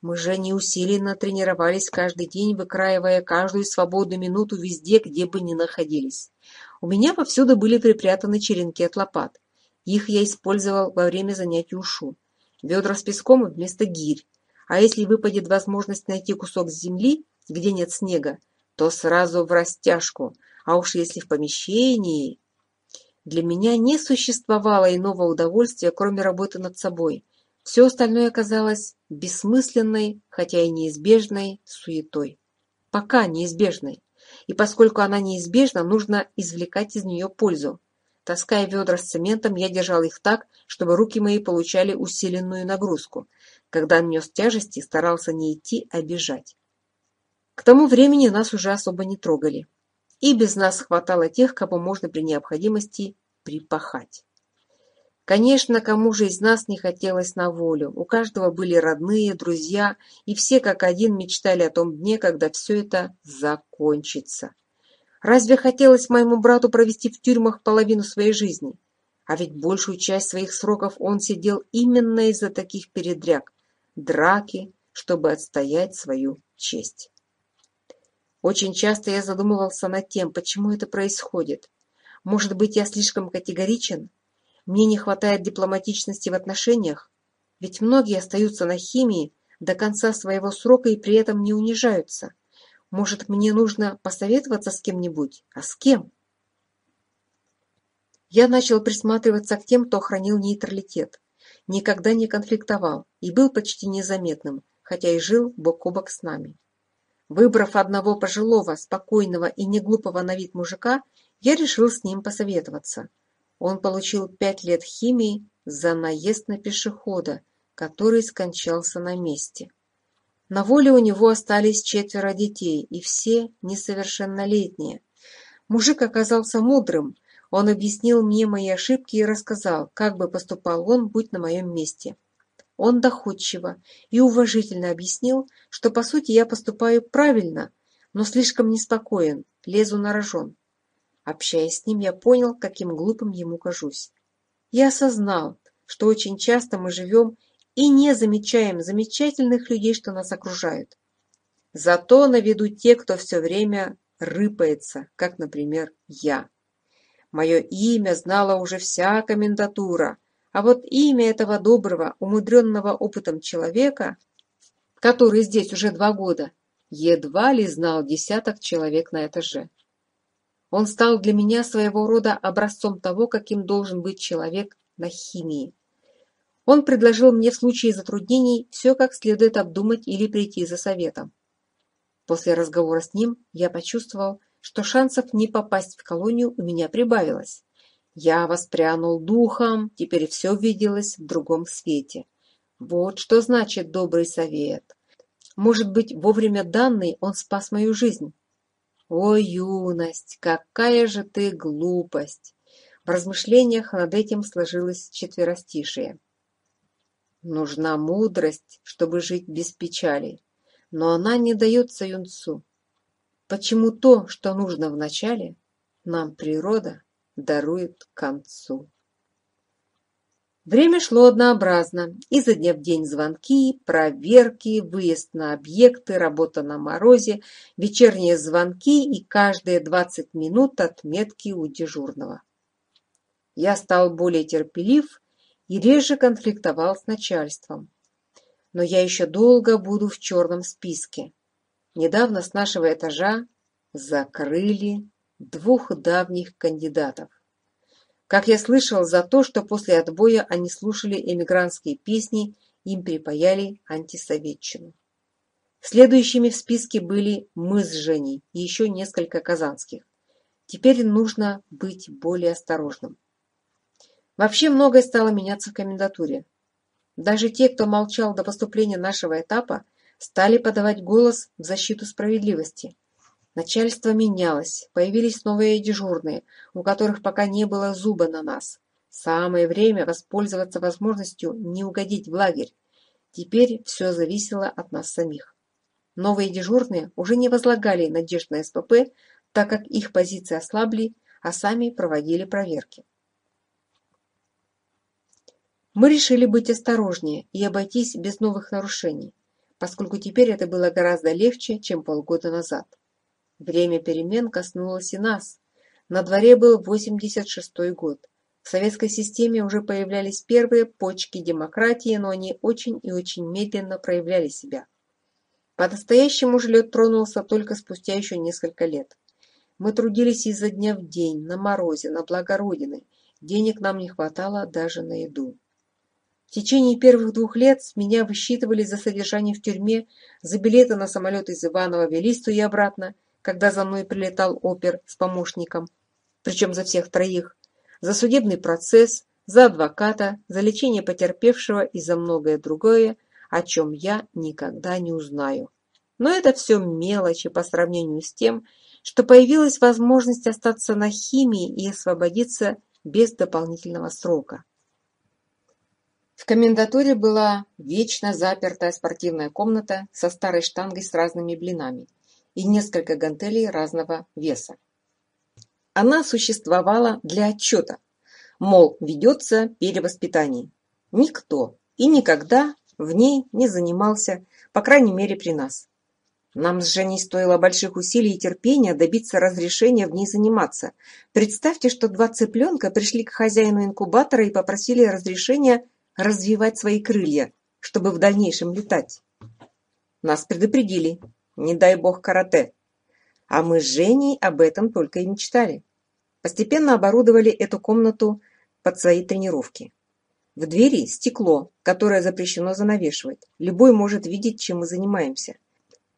Мы же неусиленно тренировались каждый день, выкраивая каждую свободную минуту везде, где бы ни находились. У меня повсюду были припрятаны черенки от лопат. Их я использовал во время занятий ушу. Ведра с песком вместо гирь. А если выпадет возможность найти кусок земли, где нет снега, то сразу в растяжку. А уж если в помещении... Для меня не существовало иного удовольствия, кроме работы над собой. Все остальное оказалось бессмысленной, хотя и неизбежной суетой. Пока неизбежной и поскольку она неизбежна, нужно извлекать из нее пользу. Таская ведра с цементом, я держал их так, чтобы руки мои получали усиленную нагрузку. Когда нес тяжести, старался не идти, а бежать. К тому времени нас уже особо не трогали. И без нас хватало тех, кого можно при необходимости припахать. Конечно, кому же из нас не хотелось на волю? У каждого были родные, друзья, и все как один мечтали о том дне, когда все это закончится. Разве хотелось моему брату провести в тюрьмах половину своей жизни? А ведь большую часть своих сроков он сидел именно из-за таких передряг, драки, чтобы отстоять свою честь. Очень часто я задумывался над тем, почему это происходит. Может быть, я слишком категоричен? Мне не хватает дипломатичности в отношениях, ведь многие остаются на химии до конца своего срока и при этом не унижаются. Может, мне нужно посоветоваться с кем-нибудь? А с кем? Я начал присматриваться к тем, кто хранил нейтралитет. Никогда не конфликтовал и был почти незаметным, хотя и жил бок о бок с нами. Выбрав одного пожилого, спокойного и неглупого на вид мужика, я решил с ним посоветоваться – он получил пять лет химии за наезд на пешехода, который скончался на месте. На воле у него остались четверо детей, и все несовершеннолетние. Мужик оказался мудрым. Он объяснил мне мои ошибки и рассказал, как бы поступал он, будь на моем месте. Он доходчиво и уважительно объяснил, что по сути я поступаю правильно, но слишком неспокоен, лезу на рожон. Общаясь с ним, я понял, каким глупым ему кажусь. Я осознал, что очень часто мы живем и не замечаем замечательных людей, что нас окружают. Зато на виду те, кто все время рыпается, как, например, я. Мое имя знала уже вся комендатура, а вот имя этого доброго, умудренного опытом человека, который здесь уже два года, едва ли знал десяток человек на этаже. Он стал для меня своего рода образцом того, каким должен быть человек на химии. Он предложил мне в случае затруднений все как следует обдумать или прийти за советом. После разговора с ним я почувствовал, что шансов не попасть в колонию у меня прибавилось. Я воспрянул духом, теперь все виделось в другом свете. Вот что значит добрый совет. Может быть, вовремя данный он спас мою жизнь. О, юность, какая же ты глупость! В размышлениях над этим сложилось четверостишие. Нужна мудрость, чтобы жить без печали, но она не дается юнцу. Почему то, что нужно вначале, нам природа дарует концу? Время шло однообразно. Изо дня в день звонки, проверки, выезд на объекты, работа на морозе, вечерние звонки и каждые 20 минут отметки у дежурного. Я стал более терпелив и реже конфликтовал с начальством. Но я еще долго буду в черном списке. Недавно с нашего этажа закрыли двух давних кандидатов. Как я слышал, за то, что после отбоя они слушали эмигрантские песни, им припаяли антисоветчину. Следующими в списке были мы с Женей и еще несколько казанских. Теперь нужно быть более осторожным. Вообще многое стало меняться в комендатуре. Даже те, кто молчал до поступления нашего этапа, стали подавать голос в защиту справедливости. Начальство менялось, появились новые дежурные, у которых пока не было зуба на нас. Самое время воспользоваться возможностью не угодить в лагерь. Теперь все зависело от нас самих. Новые дежурные уже не возлагали надежд на СПП, так как их позиции ослабли, а сами проводили проверки. Мы решили быть осторожнее и обойтись без новых нарушений, поскольку теперь это было гораздо легче, чем полгода назад. Время перемен коснулось и нас. На дворе был 86-й год. В советской системе уже появлялись первые почки демократии, но они очень и очень медленно проявляли себя. По-настоящему же лед тронулся только спустя еще несколько лет. Мы трудились изо дня в день, на морозе, на благо Родины. Денег нам не хватало даже на еду. В течение первых двух лет с меня высчитывали за содержание в тюрьме, за билеты на самолет из Иванова в Элисту и обратно – когда за мной прилетал опер с помощником, причем за всех троих, за судебный процесс, за адвоката, за лечение потерпевшего и за многое другое, о чем я никогда не узнаю. Но это все мелочи по сравнению с тем, что появилась возможность остаться на химии и освободиться без дополнительного срока. В комендатуре была вечно запертая спортивная комната со старой штангой с разными блинами и несколько гантелей разного веса. Она существовала для отчета, мол, ведется перевоспитание. Никто и никогда в ней не занимался, по крайней мере при нас. Нам с Женей стоило больших усилий и терпения добиться разрешения в ней заниматься. Представьте, что два цыпленка пришли к хозяину инкубатора и попросили разрешения развивать свои крылья, чтобы в дальнейшем летать. Нас предупредили, не дай бог карате. А мы с Женей об этом только и мечтали. Постепенно оборудовали эту комнату под свои тренировки. В двери стекло, которое запрещено занавешивать. Любой может видеть, чем мы занимаемся.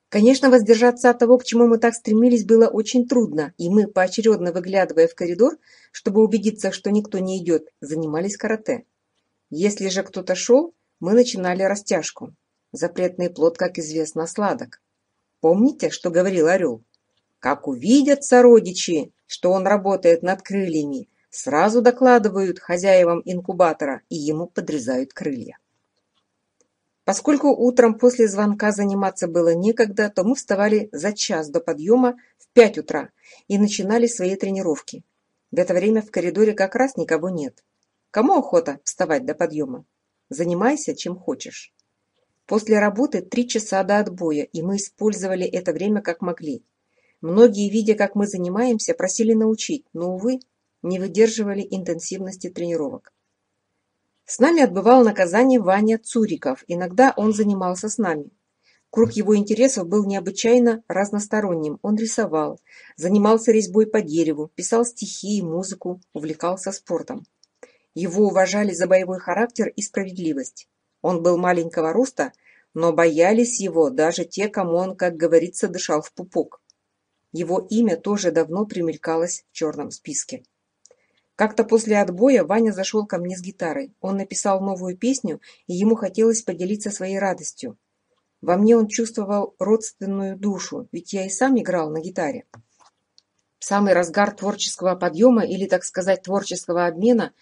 Конечно, воздержаться от того, к чему мы так стремились, было очень трудно, и мы, поочередно выглядывая в коридор, чтобы убедиться, что никто не идет, занимались карате. Если же кто-то шел, мы начинали растяжку. Запретный плод, как известно, сладок. Помните, что говорил орел? Как увидят сородичи, что он работает над крыльями, сразу докладывают хозяевам инкубатора и ему подрезают крылья. Поскольку утром после звонка заниматься было некогда, то мы вставали за час до подъема в 5 утра и начинали свои тренировки. В это время в коридоре как раз никого нет. Кому охота вставать до подъема? Занимайся, чем хочешь. После работы три часа до отбоя, и мы использовали это время как могли. Многие, видя, как мы занимаемся, просили научить, но, увы, не выдерживали интенсивности тренировок. С нами отбывал наказание Ваня Цуриков, иногда он занимался с нами. Круг его интересов был необычайно разносторонним. Он рисовал, занимался резьбой по дереву, писал стихи и музыку, увлекался спортом. Его уважали за боевой характер и справедливость. Он был маленького роста, но боялись его даже те, кому он, как говорится, дышал в пупок. Его имя тоже давно примелькалось в черном списке. Как-то после отбоя Ваня зашел ко мне с гитарой. Он написал новую песню, и ему хотелось поделиться своей радостью. Во мне он чувствовал родственную душу, ведь я и сам играл на гитаре. В самый разгар творческого подъема или, так сказать, творческого обмена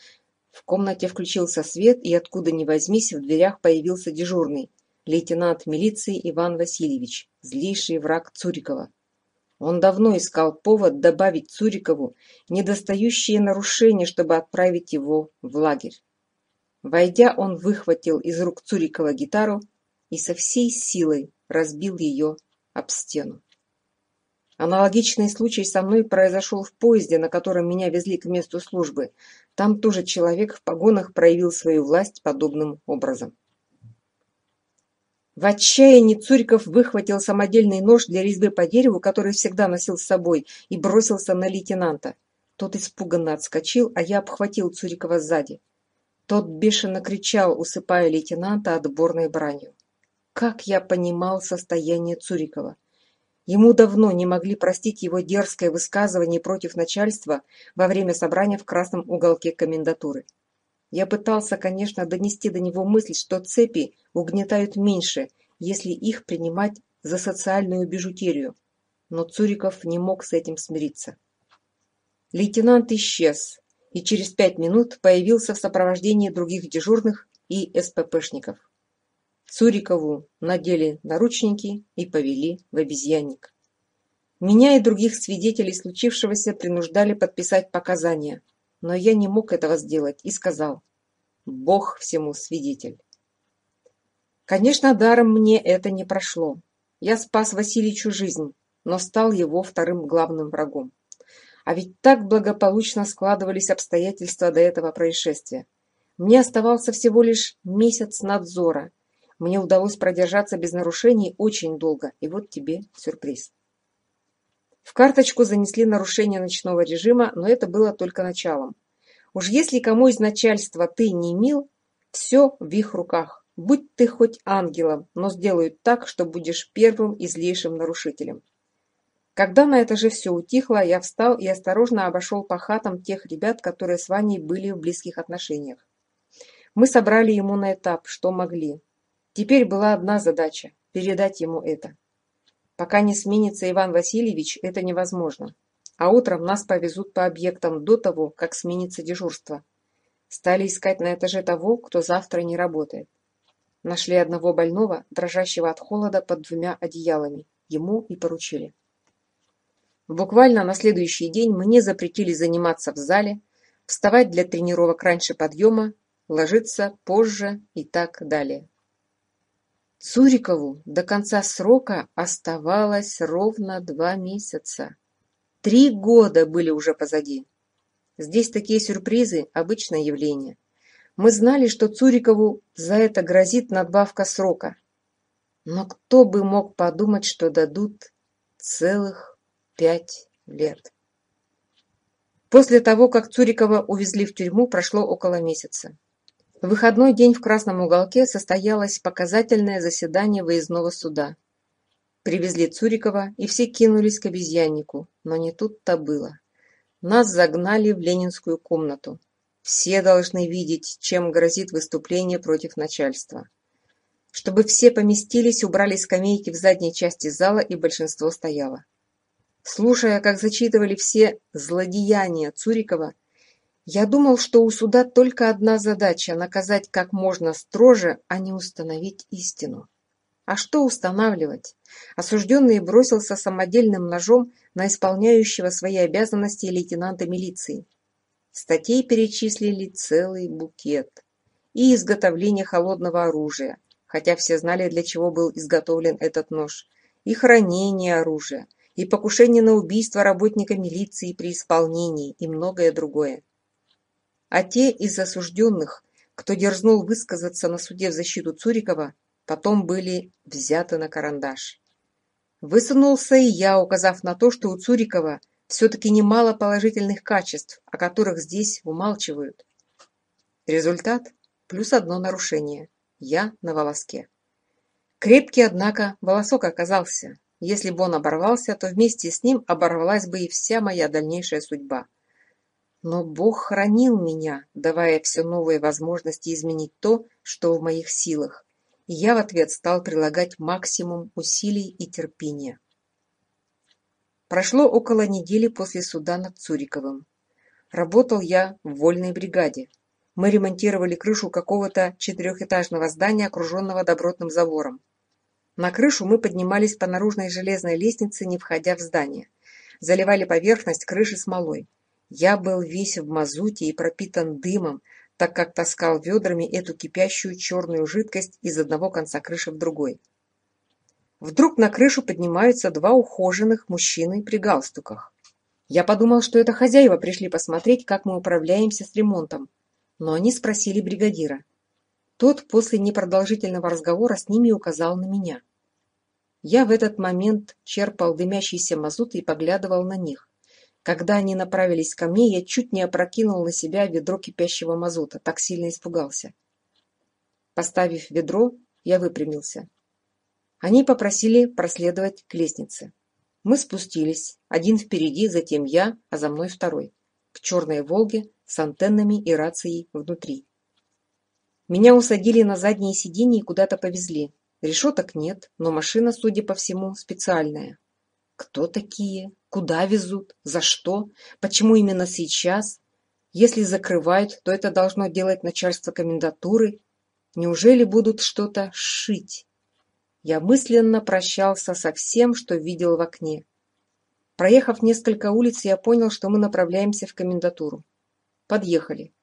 в комнате включился свет, и откуда ни возьмись, в дверях появился дежурный, лейтенант милиции Иван Васильевич, злейший враг Цурикова. Он давно искал повод добавить Цурикову недостающие нарушения, чтобы отправить его в лагерь. Войдя, он выхватил из рук Цурикова гитару и со всей силой разбил ее об стену. Аналогичный случай со мной произошел в поезде, на котором меня везли к месту службы. Там тоже человек в погонах проявил свою власть подобным образом. В отчаянии Цурьков выхватил самодельный нож для резьбы по дереву, который всегда носил с собой, и бросился на лейтенанта. Тот испуганно отскочил, а я обхватил Цурикова сзади. Тот бешено кричал, усыпая лейтенанта отборной бранью. Как я понимал состояние Цурикова? Ему давно не могли простить его дерзкое высказывание против начальства во время собрания в красном уголке комендатуры. Я пытался, конечно, донести до него мысль, что цепи угнетают меньше, если их принимать за социальную бижутерию, но Цуриков не мог с этим смириться. Лейтенант исчез и через пять минут появился в сопровождении других дежурных и СППшников. Цурикову надели наручники и повели в обезьянник. Меня и других свидетелей случившегося принуждали подписать показания, но я не мог этого сделать и сказал «Бог всему свидетель». Конечно, даром мне это не прошло. Я спас Васильичу жизнь, но стал его вторым главным врагом. А ведь так благополучно складывались обстоятельства до этого происшествия. Мне оставался всего лишь месяц надзора, мне удалось продержаться без нарушений очень долго, и вот тебе сюрприз. В карточку занесли нарушение ночного режима, но это было только началом. Уж если кому из начальства ты не мил, все в их руках. Будь ты хоть ангелом, но сделают так, что будешь первым и злейшим нарушителем. Когда на это же все утихло, я встал и осторожно обошел по хатам тех ребят, которые с Ваней были в близких отношениях. Мы собрали ему на этап, что могли. Теперь была одна задача – передать ему это. Пока не сменится Иван Васильевич, это невозможно. А утром нас повезут по объектам до того, как сменится дежурство. Стали искать на этаже того, кто завтра не работает. Нашли одного больного, дрожащего от холода под двумя одеялами. Ему и поручили. Буквально на следующий день мне запретили заниматься в зале, вставать для тренировок раньше подъема, ложиться позже и так далее. Цурикову до конца срока оставалось ровно два месяца. Три года были уже позади. Здесь такие сюрпризы – обычное явление. Мы знали, что Цурикову за это грозит надбавка срока. Но кто бы мог подумать, что дадут целых пять лет. После того, как Цурикова увезли в тюрьму, прошло около месяца. В выходной день в Красном уголке состоялось показательное заседание выездного суда. Привезли Цурикова, и все кинулись к обезьяннику, но не тут-то было. Нас загнали в ленинскую комнату. Все должны видеть, чем грозит выступление против начальства. Чтобы все поместились, убрали скамейки в задней части зала, и большинство стояло. Слушая, как зачитывали все злодеяния Цурикова, я думал, что у Суда только одна задача — наказать как можно строже, а не установить истину. А что устанавливать? Осужденный бросился самодельным ножом на исполняющего свои обязанности лейтенанта милиции. Статей перечислили целый букет. И изготовление холодного оружия, хотя все знали, для чего был изготовлен этот нож, и хранение оружия, и покушение на убийство работника милиции при исполнении, и многое другое. А те из осужденных, кто дерзнул высказаться на суде в защиту Цурикова, потом были взяты на карандаш. Высунулся и я, указав на то, что у Цурикова все-таки немало положительных качеств, о которых здесь умалчивают. Результат – плюс одно нарушение. Я на волоске. Крепкий, однако, волосок оказался. Если бы он оборвался, то вместе с ним оборвалась бы и вся моя дальнейшая судьба. Но Бог хранил меня, давая все новые возможности изменить то, что в моих силах, и я в ответ стал прилагать максимум усилий и терпения. Прошло около недели после суда над Цуриковым. Работал я в вольной бригаде. Мы ремонтировали крышу какого-то четырехэтажного здания, окруженного добротным забором. На крышу мы поднимались по наружной железной лестнице, не входя в здание. Заливали поверхность крыши смолой. Я был весь в мазуте и пропитан дымом, так как таскал ведрами эту кипящую черную жидкость из одного конца крыши в другой. Вдруг на крышу поднимаются два ухоженных мужчины при галстуках. Я подумал, что это хозяева пришли посмотреть, как мы управляемся с ремонтом, но они спросили бригадира. Тот после непродолжительного разговора с ними указал на меня. Я в этот момент черпал дымящийся мазут и поглядывал на них. Когда они направились ко мне, я чуть не опрокинул на себя ведро кипящего мазута, так сильно испугался. Поставив ведро, я выпрямился. Они попросили проследовать к лестнице. Мы спустились, один впереди, затем я, а за мной второй, к черной «Волге» с антеннами и рацией внутри. Меня усадили на заднее сиденье и куда-то повезли. Решеток нет, но машина, судя по всему, специальная, кто такие? Куда везут? За что? Почему именно сейчас? Если закрывают, то это должно делать начальство комендатуры. Неужели будут что-то шить? Я мысленно прощался со всем, что видел в окне. Проехав несколько улиц, я понял, что мы направляемся в комендатуру. Подъехали.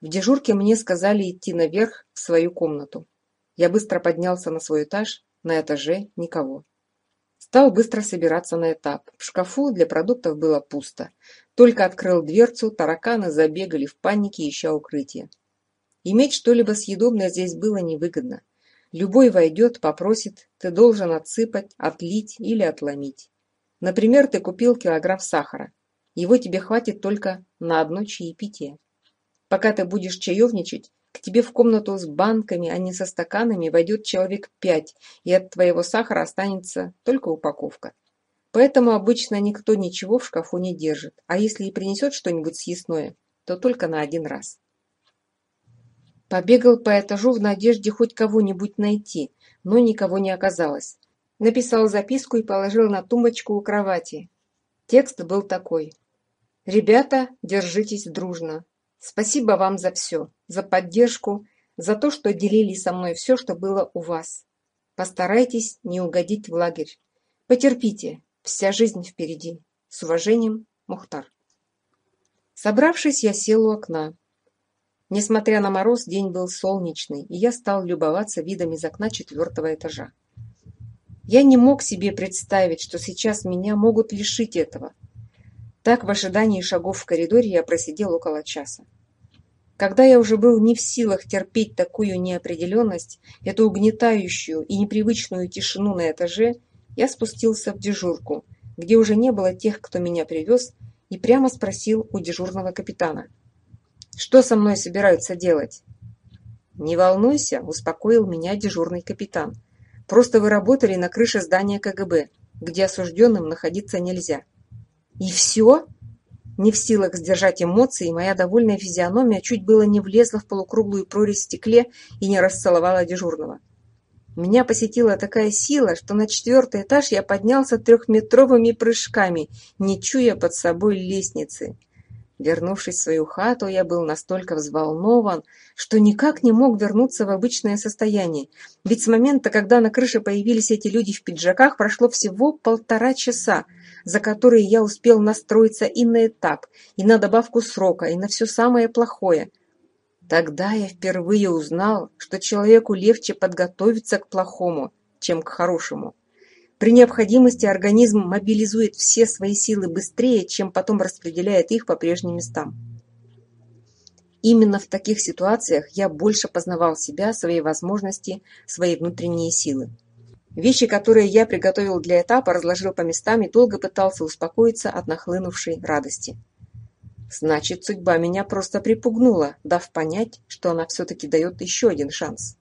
В дежурке мне сказали идти наверх в свою комнату. Я быстро поднялся на свой этаж, на этаже никого. Стал быстро собираться на этап. В шкафу для продуктов было пусто. Только открыл дверцу, тараканы забегали в панике, ища укрытие. Иметь что-либо съедобное здесь было невыгодно. Любой войдет, попросит, ты должен отсыпать, отлить или отломить. Например, ты купил килограмм сахара. Его тебе хватит только на одно чаепитие. Пока ты будешь чаевничать, к тебе в комнату с банками, а не со стаканами, войдет человек пять, и от твоего сахара останется только упаковка. Поэтому обычно никто ничего в шкафу не держит, а если и принесет что-нибудь съестное, то только на один раз. Побегал по этажу в надежде хоть кого-нибудь найти, но никого не оказалось. Написал записку и положил на тумбочку у кровати. Текст был такой. «Ребята, держитесь дружно. Спасибо вам за все, за поддержку, за то, что делили со мной все, что было у вас. Постарайтесь не угодить в лагерь. Потерпите, вся жизнь впереди. С уважением, Мухтар. Собравшись, я сел у окна. Несмотря на мороз, день был солнечный, и я стал любоваться видом из окна четвертого этажа. Я не мог себе представить, что сейчас меня могут лишить этого – так в ожидании шагов в коридоре я просидел около часа. Когда я уже был не в силах терпеть такую неопределенность, эту угнетающую и непривычную тишину на этаже, я спустился в дежурку, где уже не было тех, кто меня привез, и прямо спросил у дежурного капитана. «Что со мной собираются делать?» «Не волнуйся», — успокоил меня дежурный капитан. «Просто вы работали на крыше здания КГБ, где осужденным находиться нельзя». И все? Не в силах сдержать эмоции, моя довольная физиономия чуть было не влезла в полукруглую прорезь в стекле и не расцеловала дежурного. Меня посетила такая сила, что на четвертый этаж я поднялся трехметровыми прыжками, не чуя под собой лестницы. Вернувшись в свою хату, я был настолько взволнован, что никак не мог вернуться в обычное состояние, ведь с момента, когда на крыше появились эти люди в пиджаках, прошло всего полтора часа, за которые я успел настроиться и на этап, и на добавку срока, и на все самое плохое. Тогда я впервые узнал, что человеку легче подготовиться к плохому, чем к хорошему. При необходимости организм мобилизует все свои силы быстрее, чем потом распределяет их по прежним местам. Именно в таких ситуациях я больше познавал себя, свои возможности, свои внутренние силы. Вещи, которые я приготовил для этапа, разложил по местам и долго пытался успокоиться от нахлынувшей радости. Значит, судьба меня просто припугнула, дав понять, что она все-таки дает еще один шанс.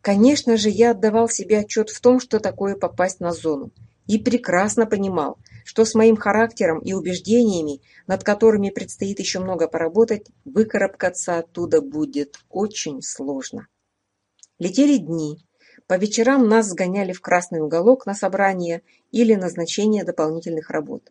Конечно же, я отдавал себе отчет в том, что такое попасть на зону, и прекрасно понимал, что с моим характером и убеждениями, над которыми предстоит еще много поработать, выкарабкаться оттуда будет очень сложно. Летели дни, по вечерам нас сгоняли в красный уголок на собрание или назначение дополнительных работ.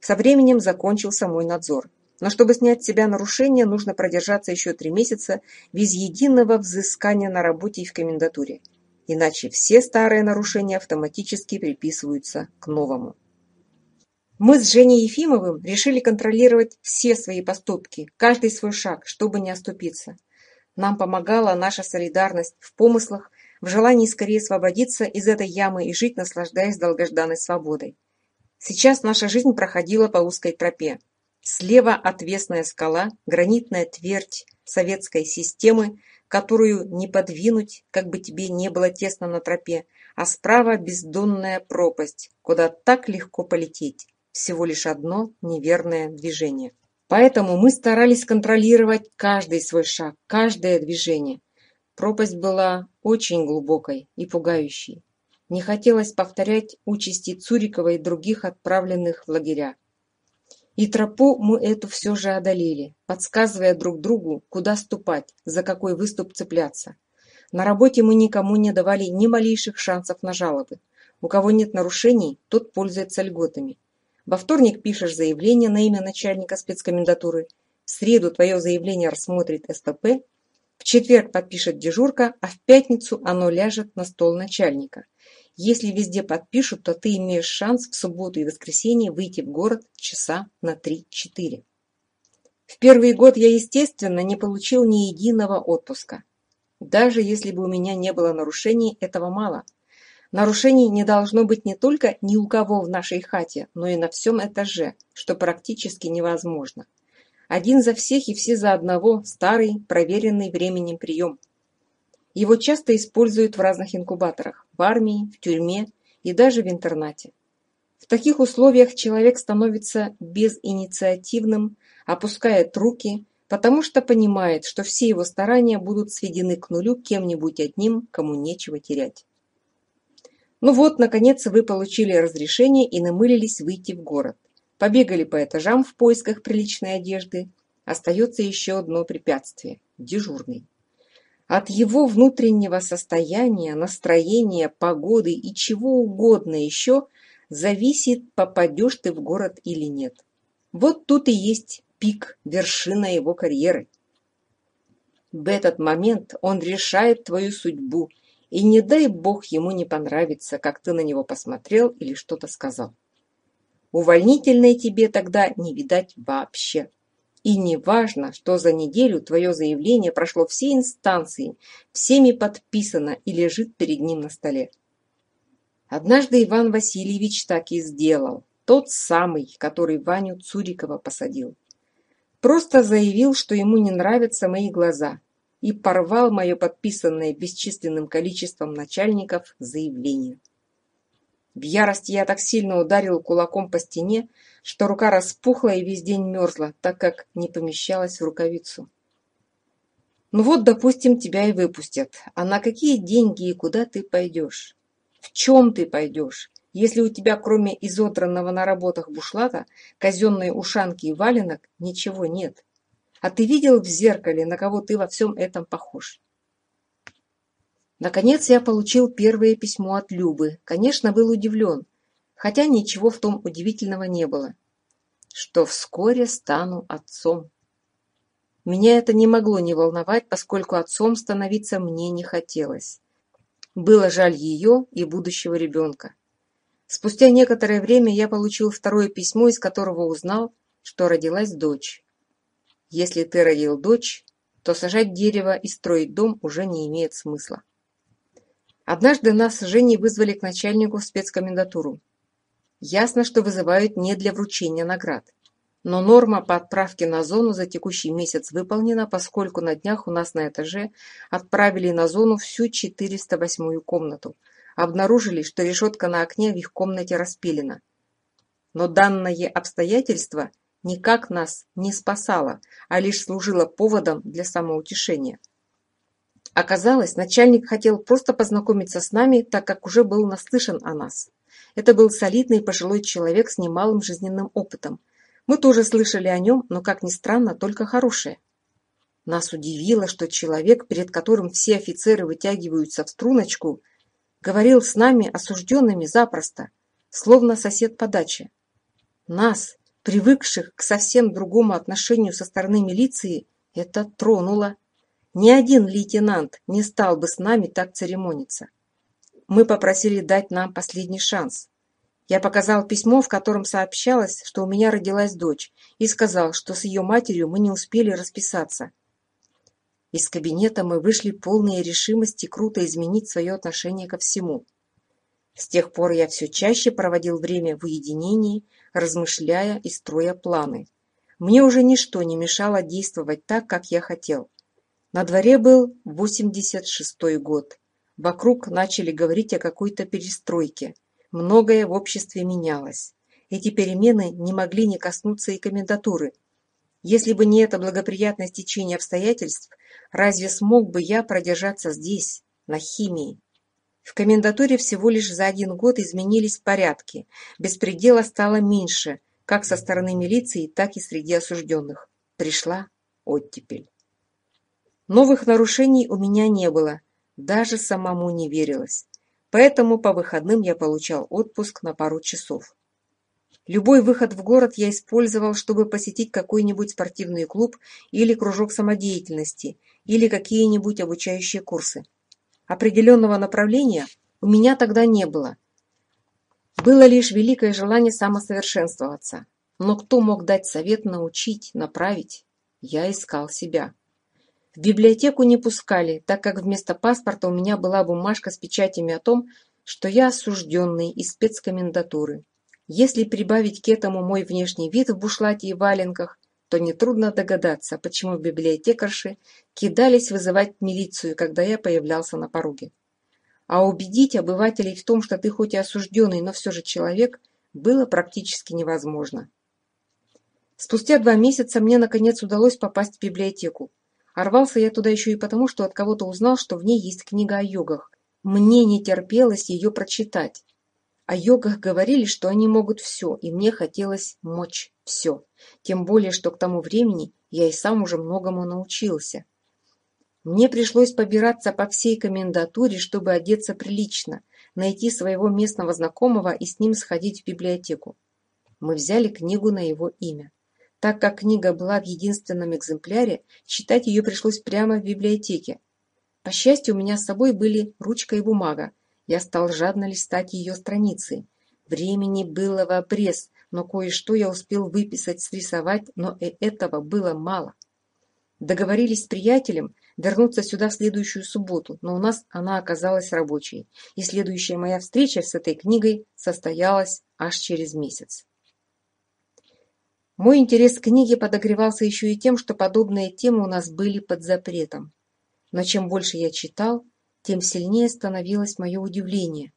Со временем закончился мой надзор. Но чтобы снять с себя нарушения, нужно продержаться еще три месяца без единого взыскания на работе и в комендатуре. Иначе все старые нарушения автоматически приписываются к новому. Мы с Женей Ефимовым решили контролировать все свои поступки, каждый свой шаг, чтобы не оступиться. Нам помогала наша солидарность в помыслах в желании скорее освободиться из этой ямы и жить, наслаждаясь долгожданной свободой. Сейчас наша жизнь проходила по узкой тропе. Слева отвесная скала, гранитная твердь советской системы, которую не подвинуть, как бы тебе не было тесно на тропе, а справа бездонная пропасть, куда так легко полететь. Всего лишь одно неверное движение. Поэтому мы старались контролировать каждый свой шаг, каждое движение. Пропасть была очень глубокой и пугающей. Не хотелось повторять участи Цурикова и других отправленных в лагеря. И тропу мы эту все же одолели, подсказывая друг другу, куда ступать, за какой выступ цепляться. На работе мы никому не давали ни малейших шансов на жалобы. У кого нет нарушений, тот пользуется льготами. Во вторник пишешь заявление на имя начальника спецкомендатуры, в среду твое заявление рассмотрит СТП четверг подпишет дежурка, а в пятницу оно ляжет на стол начальника. Если везде подпишут, то ты имеешь шанс в субботу и воскресенье выйти в город часа на 3-4. В первый год я, естественно, не получил ни единого отпуска. Даже если бы у меня не было нарушений, этого мало. Нарушений не должно быть не только ни у кого в нашей хате, но и на всем этаже, что практически невозможно один за всех и все за одного, старый, проверенный временем прием. Его часто используют в разных инкубаторах, в армии, в тюрьме и даже в интернате. В таких условиях человек становится безинициативным, опускает руки, потому что понимает, что все его старания будут сведены к нулю кем-нибудь одним, кому нечего терять. Ну вот, наконец, вы получили разрешение и намылились выйти в город. Побегали по этажам в поисках приличной одежды. Остается еще одно препятствие – дежурный. От его внутреннего состояния, настроения, погоды и чего угодно еще зависит, попадешь ты в город или нет. Вот тут и есть пик, вершина его карьеры. В этот момент он решает твою судьбу, и не дай бог ему не понравится, как ты на него посмотрел или что-то сказал. Увольнительной тебе тогда не видать вообще. И не важно, что за неделю твое заявление прошло все инстанции, всеми подписано и лежит перед ним на столе. Однажды Иван Васильевич так и сделал. Тот самый, который Ваню Цурикова посадил. Просто заявил, что ему не нравятся мои глаза и порвал мое подписанное бесчисленным количеством начальников заявление. В ярости я так сильно ударил кулаком по стене, что рука распухла и весь день мерзла, так как не помещалась в рукавицу. Ну вот, допустим, тебя и выпустят. А на какие деньги и куда ты пойдешь? В чем ты пойдешь? Если у тебя, кроме изодранного на работах бушлата, казенные ушанки и валенок, ничего нет. А ты видел в зеркале, на кого ты во всем этом похож? Наконец я получил первое письмо от Любы. Конечно, был удивлен, хотя ничего в том удивительного не было, что вскоре стану отцом. Меня это не могло не волновать, поскольку отцом становиться мне не хотелось. Было жаль ее и будущего ребенка. Спустя некоторое время я получил второе письмо, из которого узнал, что родилась дочь. Если ты родил дочь, то сажать дерево и строить дом уже не имеет смысла. Однажды нас с Женей вызвали к начальнику в спецкомендатуру. Ясно, что вызывают не для вручения наград. Но норма по отправке на зону за текущий месяц выполнена, поскольку на днях у нас на этаже отправили на зону всю 408-ю комнату. Обнаружили, что решетка на окне в их комнате распилена. Но данное обстоятельство никак нас не спасало, а лишь служило поводом для самоутешения. Оказалось, начальник хотел просто познакомиться с нами, так как уже был наслышан о нас. Это был солидный пожилой человек с немалым жизненным опытом. Мы тоже слышали о нем, но, как ни странно, только хорошее. Нас удивило, что человек, перед которым все офицеры вытягиваются в струночку, говорил с нами осужденными запросто, словно сосед по даче. Нас, привыкших к совсем другому отношению со стороны милиции, это тронуло. Ни один лейтенант не стал бы с нами так церемониться. Мы попросили дать нам последний шанс. Я показал письмо, в котором сообщалось, что у меня родилась дочь, и сказал, что с ее матерью мы не успели расписаться. Из кабинета мы вышли полные решимости круто изменить свое отношение ко всему. С тех пор я все чаще проводил время в уединении, размышляя и строя планы. Мне уже ничто не мешало действовать так, как я хотел. На дворе был восемьдесят шестой год. Вокруг начали говорить о какой-то перестройке. Многое в обществе менялось. Эти перемены не могли не коснуться и комендатуры. Если бы не это благоприятное стечение обстоятельств, разве смог бы я продержаться здесь, на химии? В комендатуре всего лишь за один год изменились порядки. Беспредела стало меньше, как со стороны милиции, так и среди осужденных. Пришла оттепель. Новых нарушений у меня не было, даже самому не верилось. Поэтому по выходным я получал отпуск на пару часов. Любой выход в город я использовал, чтобы посетить какой-нибудь спортивный клуб или кружок самодеятельности, или какие-нибудь обучающие курсы. Определенного направления у меня тогда не было. Было лишь великое желание самосовершенствоваться. Но кто мог дать совет, научить, направить? Я искал себя. В библиотеку не пускали, так как вместо паспорта у меня была бумажка с печатями о том, что я осужденный из спецкомендатуры. Если прибавить к этому мой внешний вид в бушлате и валенках, то нетрудно догадаться, почему библиотекарши кидались вызывать милицию, когда я появлялся на пороге. А убедить обывателей в том, что ты хоть и осужденный, но все же человек, было практически невозможно. Спустя два месяца мне, наконец, удалось попасть в библиотеку. Орвался я туда еще и потому, что от кого-то узнал, что в ней есть книга о йогах. Мне не терпелось ее прочитать. О йогах говорили, что они могут все, и мне хотелось мочь все. Тем более, что к тому времени я и сам уже многому научился. Мне пришлось побираться по всей комендатуре, чтобы одеться прилично, найти своего местного знакомого и с ним сходить в библиотеку. Мы взяли книгу на его имя. Так как книга была в единственном экземпляре, читать ее пришлось прямо в библиотеке. По счастью, у меня с собой были ручка и бумага. Я стал жадно листать ее страницы. Времени было в обрез, но кое-что я успел выписать, срисовать, но и этого было мало. Договорились с приятелем вернуться сюда в следующую субботу, но у нас она оказалась рабочей, и следующая моя встреча с этой книгой состоялась аж через месяц. Мой интерес к книге подогревался еще и тем, что подобные темы у нас были под запретом. Но чем больше я читал, тем сильнее становилось мое удивление.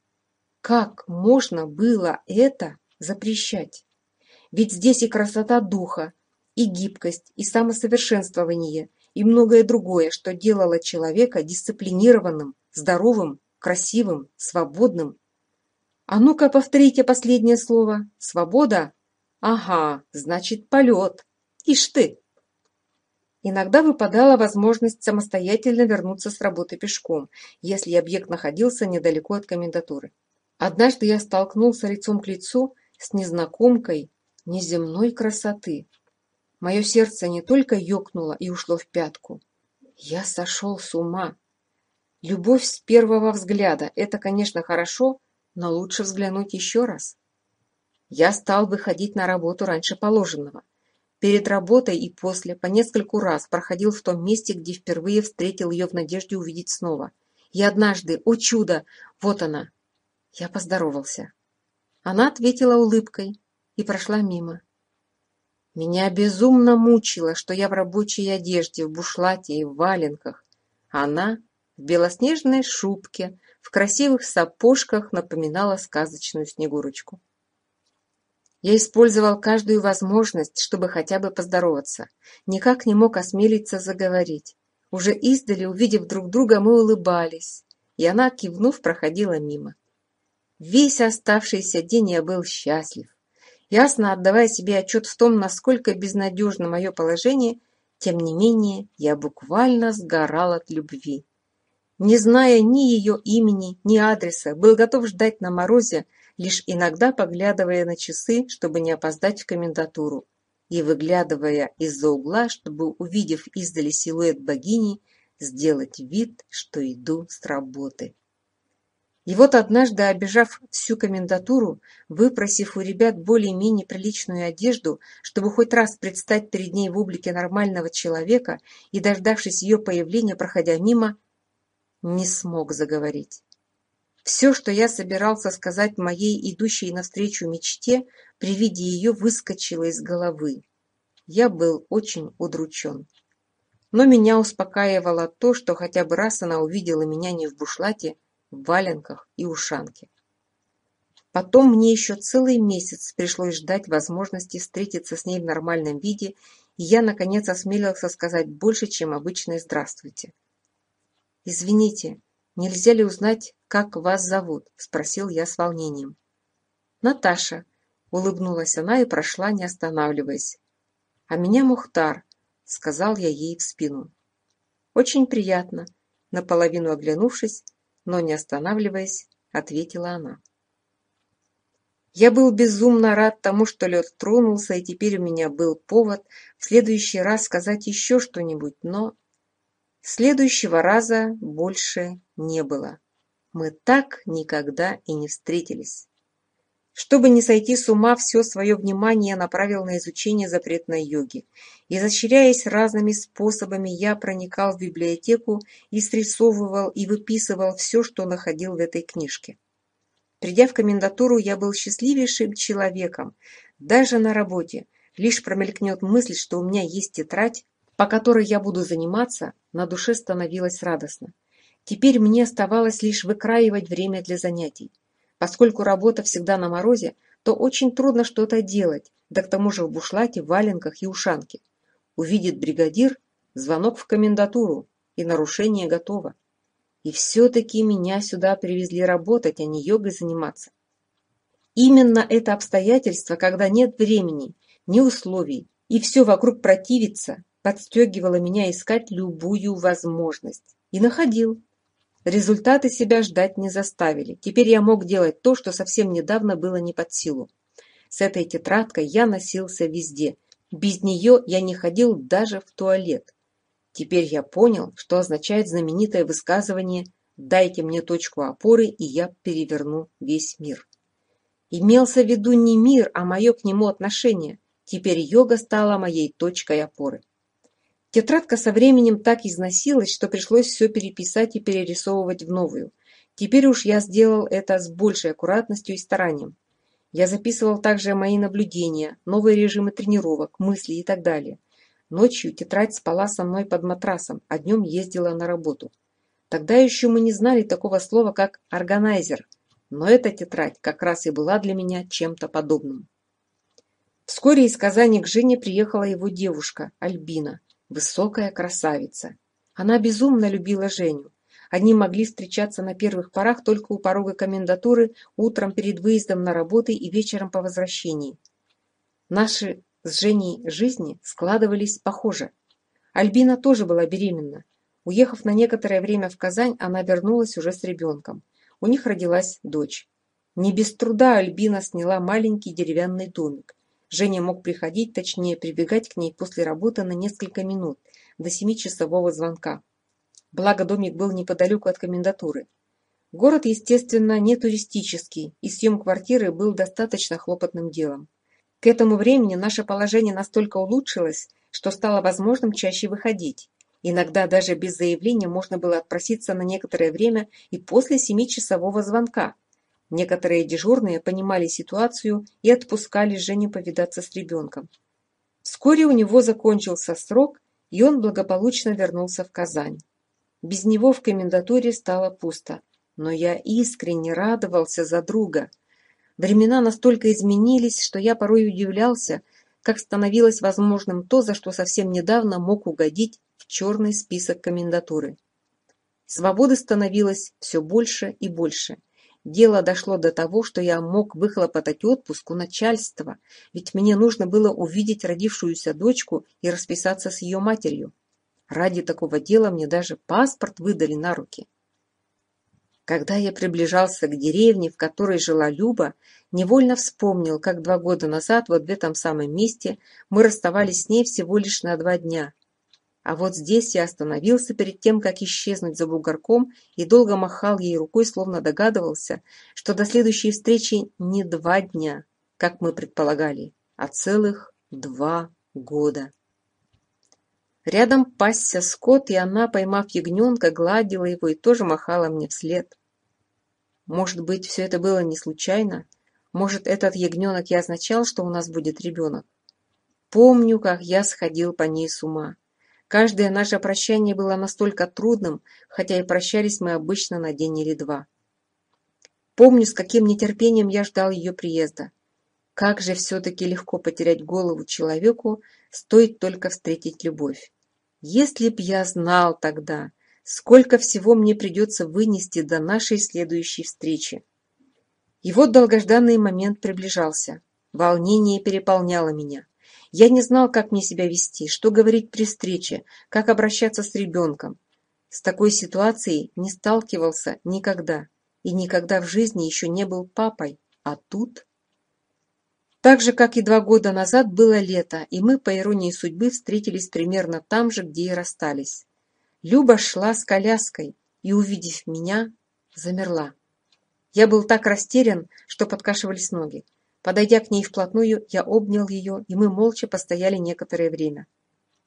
Как можно было это запрещать? Ведь здесь и красота духа, и гибкость, и самосовершенствование, и многое другое, что делало человека дисциплинированным, здоровым, красивым, свободным. А ну-ка повторите последнее слово «свобода». Ага, значит, полет. Ишь ты! Иногда выпадала возможность самостоятельно вернуться с работы пешком, если объект находился недалеко от комендатуры. Однажды я столкнулся лицом к лицу с незнакомкой неземной красоты. Мое сердце не только ёкнуло и ушло в пятку. Я сошел с ума. Любовь с первого взгляда – это, конечно, хорошо, но лучше взглянуть еще раз. Я стал выходить на работу раньше положенного. Перед работой и после по нескольку раз проходил в том месте, где впервые встретил ее в надежде увидеть снова. И однажды, о чудо, вот она. Я поздоровался. Она ответила улыбкой и прошла мимо. Меня безумно мучило, что я в рабочей одежде, в бушлате и в валенках. Она в белоснежной шубке, в красивых сапожках напоминала сказочную Снегурочку. Я использовал каждую возможность, чтобы хотя бы поздороваться. Никак не мог осмелиться заговорить. Уже издали, увидев друг друга, мы улыбались. И она, кивнув, проходила мимо. Весь оставшийся день я был счастлив. Ясно отдавая себе отчет в том, насколько безнадежно мое положение, тем не менее я буквально сгорал от любви. Не зная ни ее имени, ни адреса, был готов ждать на морозе, лишь иногда поглядывая на часы, чтобы не опоздать в комендатуру, и выглядывая из-за угла, чтобы, увидев издали силуэт богини, сделать вид, что иду с работы. И вот однажды, обижав всю комендатуру, выпросив у ребят более-менее приличную одежду, чтобы хоть раз предстать перед ней в облике нормального человека и, дождавшись ее появления, проходя мимо, не смог заговорить. Все, что я собирался сказать моей идущей навстречу мечте, при виде ее выскочило из головы. Я был очень удручен. Но меня успокаивало то, что хотя бы раз она увидела меня не в бушлате, в валенках и ушанке. Потом мне еще целый месяц пришлось ждать возможности встретиться с ней в нормальном виде, и я, наконец, осмелился сказать больше, чем обычное «здравствуйте». «Извините, нельзя ли узнать, как вас зовут спросил я с волнением. Наташа улыбнулась она и прошла не останавливаясь. А меня мухтар сказал я ей в спину. Очень приятно наполовину оглянувшись но не останавливаясь ответила она. Я был безумно рад тому, что лед тронулся, и теперь у меня был повод в следующий раз сказать еще что-нибудь, но следующего раза больше не было. Мы так никогда и не встретились. Чтобы не сойти с ума, все свое внимание направил на изучение запретной йоги. Изощряясь разными способами, я проникал в библиотеку и срисовывал и выписывал все, что находил в этой книжке. Придя в комендатуру, я был счастливейшим человеком. Даже на работе лишь промелькнет мысль, что у меня есть тетрадь, по которой я буду заниматься, на душе становилось радостно. Теперь мне оставалось лишь выкраивать время для занятий. Поскольку работа всегда на морозе, то очень трудно что-то делать, да к тому же в бушлате, валенках и ушанке. Увидит бригадир, звонок в комендатуру, и нарушение готово. И все-таки меня сюда привезли работать, а не йогой заниматься. Именно это обстоятельство, когда нет времени, ни условий, и все вокруг противится, подстегивало меня искать любую возможность. И находил. Результаты себя ждать не заставили. Теперь я мог делать то, что совсем недавно было не под силу. С этой тетрадкой я носился везде. Без нее я не ходил даже в туалет. Теперь я понял, что означает знаменитое высказывание «Дайте мне точку опоры, и я переверну весь мир». Имелся в виду не мир, а мое к нему отношение. Теперь йога стала моей точкой опоры. Тетрадка со временем так износилась, что пришлось все переписать и перерисовывать в новую. Теперь уж я сделал это с большей аккуратностью и старанием. Я записывал также мои наблюдения, новые режимы тренировок, мысли и так далее. Ночью тетрадь спала со мной под матрасом, а днем ездила на работу. Тогда еще мы не знали такого слова, как «органайзер», но эта тетрадь как раз и была для меня чем-то подобным. Вскоре из Казани к Жене приехала его девушка, Альбина высокая красавица. Она безумно любила Женю. Они могли встречаться на первых порах только у порога комендатуры, утром перед выездом на работу и вечером по возвращении. Наши с Женей жизни складывались похоже. Альбина тоже была беременна. Уехав на некоторое время в Казань, она вернулась уже с ребенком. У них родилась дочь. Не без труда Альбина сняла маленький деревянный домик. Женя мог приходить, точнее прибегать к ней после работы на несколько минут, до семичасового звонка. Благо домик был неподалеку от комендатуры. Город, естественно, не туристический, и съем квартиры был достаточно хлопотным делом. К этому времени наше положение настолько улучшилось, что стало возможным чаще выходить. Иногда даже без заявления можно было отпроситься на некоторое время и после семичасового звонка – Некоторые дежурные понимали ситуацию и отпускали Жене повидаться с ребенком. Вскоре у него закончился срок, и он благополучно вернулся в Казань. Без него в комендатуре стало пусто, но я искренне радовался за друга. Времена настолько изменились, что я порой удивлялся, как становилось возможным то, за что совсем недавно мог угодить в черный список комендатуры. Свободы становилось все больше и больше – Дело дошло до того, что я мог выхлопотать отпуск у начальства, ведь мне нужно было увидеть родившуюся дочку и расписаться с ее матерью. Ради такого дела мне даже паспорт выдали на руки. Когда я приближался к деревне, в которой жила Люба, невольно вспомнил, как два года назад вот в этом самом месте мы расставались с ней всего лишь на два дня. А вот здесь я остановился перед тем, как исчезнуть за бугорком, и долго махал ей рукой, словно догадывался, что до следующей встречи не два дня, как мы предполагали, а целых два года. Рядом пасся скот, и она, поймав ягненка, гладила его и тоже махала мне вслед. Может быть, все это было не случайно? Может, этот ягненок и означал, что у нас будет ребенок? Помню, как я сходил по ней с ума. Каждое наше прощание было настолько трудным, хотя и прощались мы обычно на день или два. Помню, с каким нетерпением я ждал ее приезда. Как же все-таки легко потерять голову человеку, стоит только встретить любовь. Если б я знал тогда, сколько всего мне придется вынести до нашей следующей встречи. И вот долгожданный момент приближался. Волнение переполняло меня. Я не знал, как мне себя вести, что говорить при встрече, как обращаться с ребенком. С такой ситуацией не сталкивался никогда. И никогда в жизни еще не был папой. А тут... Так же, как и два года назад, было лето, и мы, по иронии судьбы, встретились примерно там же, где и расстались. Люба шла с коляской и, увидев меня, замерла. Я был так растерян, что подкашивались ноги. Подойдя к ней вплотную, я обнял ее, и мы молча постояли некоторое время.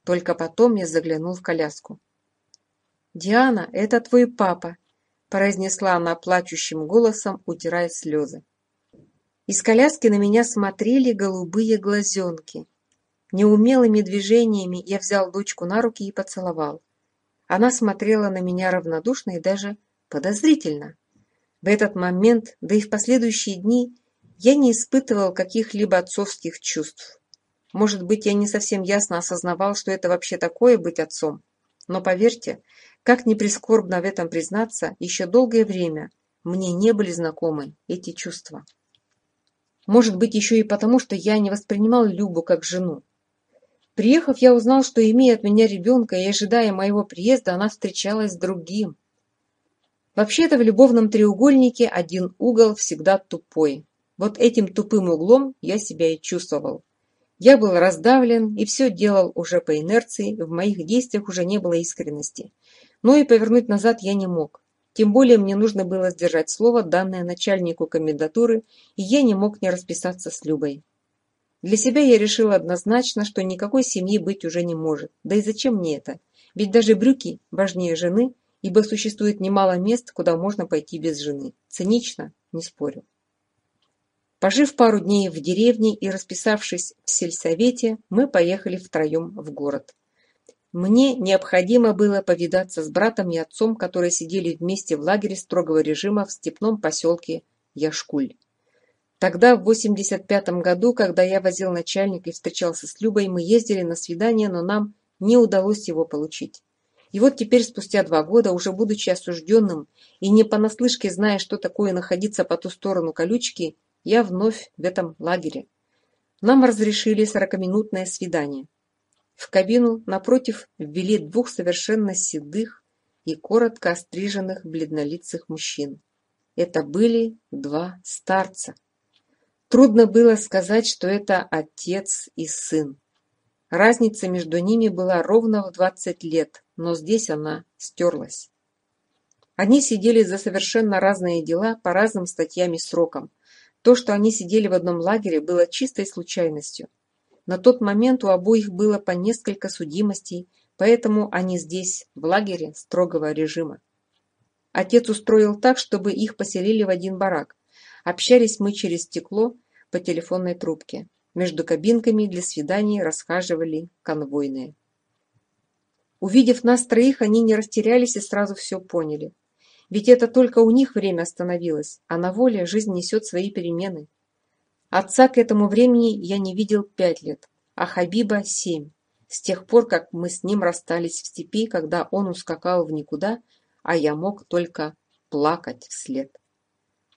Только потом я заглянул в коляску. «Диана, это твой папа!» – произнесла она плачущим голосом, утирая слезы. Из коляски на меня смотрели голубые глазенки. Неумелыми движениями я взял дочку на руки и поцеловал. Она смотрела на меня равнодушно и даже подозрительно. В этот момент, да и в последующие дни – я не испытывал каких-либо отцовских чувств. Может быть, я не совсем ясно осознавал, что это вообще такое быть отцом. Но поверьте, как ни прискорбно в этом признаться, еще долгое время мне не были знакомы эти чувства. Может быть, еще и потому, что я не воспринимал Любу как жену. Приехав, я узнал, что, имея от меня ребенка и ожидая моего приезда, она встречалась с другим. Вообще-то в любовном треугольнике один угол всегда тупой. Вот этим тупым углом я себя и чувствовал. Я был раздавлен и все делал уже по инерции, в моих действиях уже не было искренности. Но и повернуть назад я не мог. Тем более мне нужно было сдержать слово, данное начальнику комендатуры, и я не мог не расписаться с Любой. Для себя я решил однозначно, что никакой семьи быть уже не может. Да и зачем мне это? Ведь даже брюки важнее жены, ибо существует немало мест, куда можно пойти без жены. Цинично, не спорю. Пожив пару дней в деревне и расписавшись в сельсовете, мы поехали втроем в город. Мне необходимо было повидаться с братом и отцом, которые сидели вместе в лагере строгого режима в степном поселке Яшкуль. Тогда, в 85-м году, когда я возил начальника и встречался с Любой, мы ездили на свидание, но нам не удалось его получить. И вот теперь, спустя два года, уже будучи осужденным и не понаслышке зная, что такое находиться по ту сторону колючки, я вновь в этом лагере. Нам разрешили сорокаминутное свидание. В кабину напротив ввели двух совершенно седых и коротко остриженных бледнолицых мужчин. Это были два старца. Трудно было сказать, что это отец и сын. Разница между ними была ровно в 20 лет, но здесь она стерлась. Они сидели за совершенно разные дела по разным статьям и срокам – то, что они сидели в одном лагере, было чистой случайностью. На тот момент у обоих было по несколько судимостей, поэтому они здесь, в лагере строгого режима. Отец устроил так, чтобы их поселили в один барак. Общались мы через стекло по телефонной трубке. Между кабинками для свиданий расхаживали конвойные. Увидев нас троих, они не растерялись и сразу все поняли. Ведь это только у них время остановилось, а на воле жизнь несет свои перемены. Отца к этому времени я не видел пять лет, а Хабиба – семь. С тех пор, как мы с ним расстались в степи, когда он ускакал в никуда, а я мог только плакать вслед.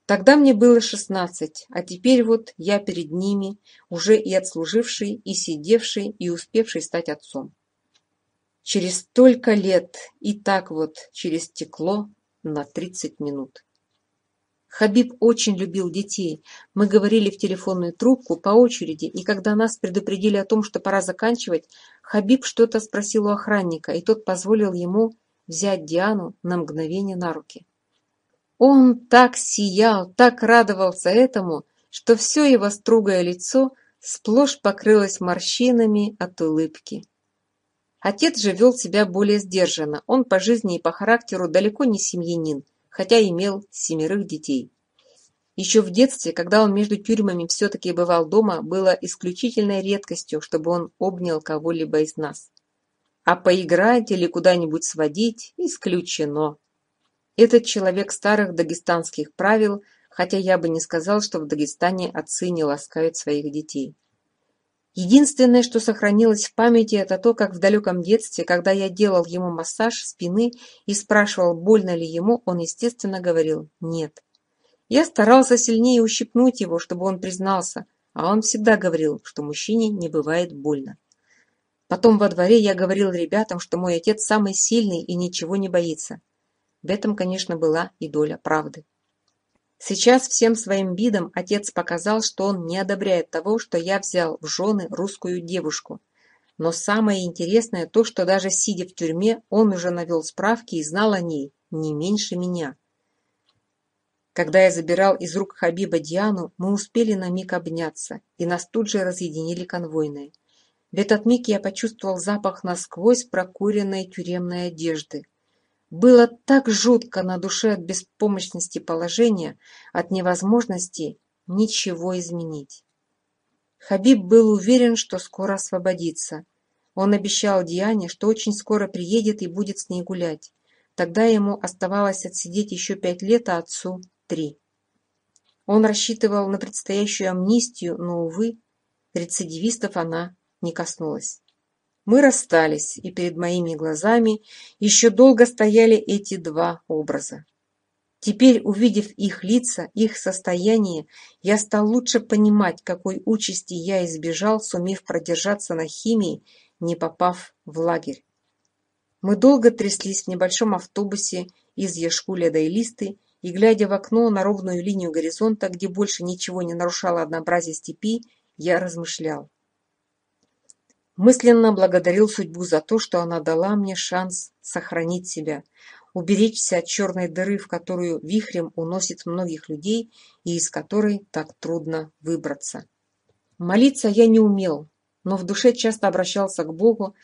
Тогда мне было шестнадцать, а теперь вот я перед ними, уже и отслуживший, и сидевший, и успевший стать отцом. Через столько лет, и так вот, через стекло, на 30 минут. Хабиб очень любил детей. Мы говорили в телефонную трубку по очереди, и когда нас предупредили о том, что пора заканчивать, Хабиб что-то спросил у охранника, и тот позволил ему взять Диану на мгновение на руки. Он так сиял, так радовался этому, что все его строгое лицо сплошь покрылось морщинами от улыбки. Отец же вел себя более сдержанно. Он по жизни и по характеру далеко не семьянин, хотя имел семерых детей. Еще в детстве, когда он между тюрьмами все-таки бывал дома, было исключительной редкостью, чтобы он обнял кого-либо из нас. А поиграть или куда-нибудь сводить – исключено. Этот человек старых дагестанских правил, хотя я бы не сказал, что в Дагестане отцы не ласкают своих детей. Единственное, что сохранилось в памяти, это то, как в далеком детстве, когда я делал ему массаж спины и спрашивал, больно ли ему, он, естественно, говорил «нет». Я старался сильнее ущипнуть его, чтобы он признался, а он всегда говорил, что мужчине не бывает больно. Потом во дворе я говорил ребятам, что мой отец самый сильный и ничего не боится. В этом, конечно, была и доля правды. Сейчас всем своим видом отец показал, что он не одобряет того, что я взял в жены русскую девушку. Но самое интересное то, что даже сидя в тюрьме, он уже навел справки и знал о ней не меньше меня. Когда я забирал из рук Хабиба Диану, мы успели на миг обняться, и нас тут же разъединили конвойные. В этот миг я почувствовал запах насквозь прокуренной тюремной одежды, было так жутко на душе от беспомощности положения, от невозможности ничего изменить. Хабиб был уверен, что скоро освободится. Он обещал Диане, что очень скоро приедет и будет с ней гулять. Тогда ему оставалось отсидеть еще пять лет, а отцу – три. Он рассчитывал на предстоящую амнистию, но, увы, рецидивистов она не коснулась. Мы расстались, и перед моими глазами еще долго стояли эти два образа. Теперь, увидев их лица, их состояние, я стал лучше понимать, какой участи я избежал, сумев продержаться на химии, не попав в лагерь. Мы долго тряслись в небольшом автобусе из Яшкуля до Элисты и, глядя в окно на ровную линию горизонта, где больше ничего не нарушало однообразие степи, я размышлял мысленно благодарил судьбу за то, что она дала мне шанс сохранить себя, уберечься от черной дыры, в которую вихрем уносит многих людей и из которой так трудно выбраться. Молиться я не умел, но в душе часто обращался к Богу,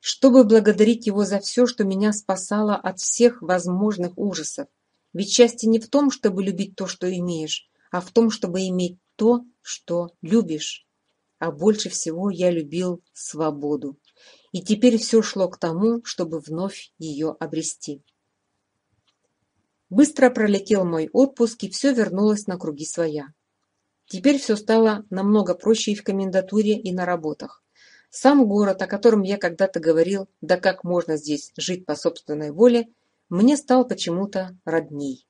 чтобы благодарить Его за все, что меня спасало от всех возможных ужасов. Ведь счастье не в том, чтобы любить то, что имеешь, а в том, чтобы иметь то, что любишь а больше всего я любил свободу. И теперь все шло к тому, чтобы вновь ее обрести. Быстро пролетел мой отпуск, и все вернулось на круги своя. Теперь все стало намного проще и в комендатуре, и на работах. Сам город, о котором я когда-то говорил, да как можно здесь жить по собственной воле, мне стал почему-то родней.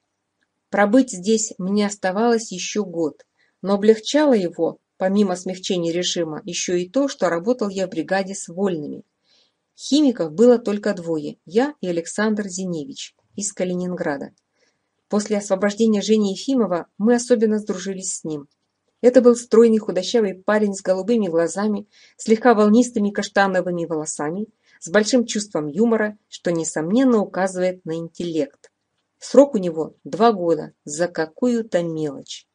Пробыть здесь мне оставалось еще год, но облегчало его помимо смягчения режима, еще и то, что работал я в бригаде с вольными. Химиков было только двое, я и Александр Зиневич из Калининграда. После освобождения Жени Ефимова мы особенно сдружились с ним. Это был стройный худощавый парень с голубыми глазами, слегка волнистыми каштановыми волосами, с большим чувством юмора, что, несомненно, указывает на интеллект. Срок у него два года за какую-то мелочь.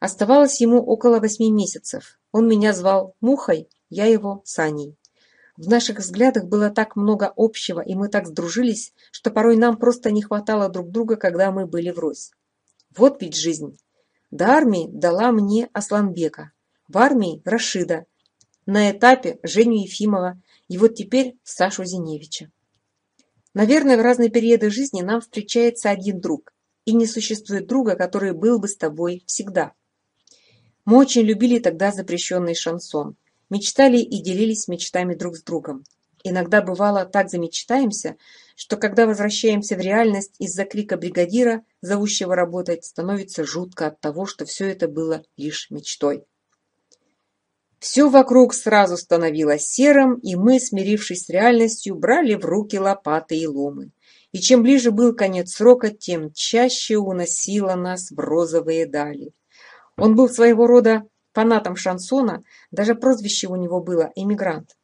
Оставалось ему около восьми месяцев. Он меня звал Мухой, я его Саней. В наших взглядах было так много общего, и мы так сдружились, что порой нам просто не хватало друг друга, когда мы были врозь. Вот ведь жизнь. До армии дала мне Асланбека, в армии Рашида, на этапе Женю Ефимова и вот теперь Сашу Зиневича. Наверное, в разные периоды жизни нам встречается один друг, и не существует друга, который был бы с тобой всегда. Мы очень любили тогда запрещенный шансон. Мечтали и делились мечтами друг с другом. Иногда бывало так замечтаемся, что когда возвращаемся в реальность из-за крика бригадира, зовущего работать, становится жутко от того, что все это было лишь мечтой. Все вокруг сразу становилось серым, и мы, смирившись с реальностью, брали в руки лопаты и ломы. И чем ближе был конец срока, тем чаще уносило нас в розовые дали. Он был своего рода фанатом шансона, даже прозвище у него было «Эмигрант».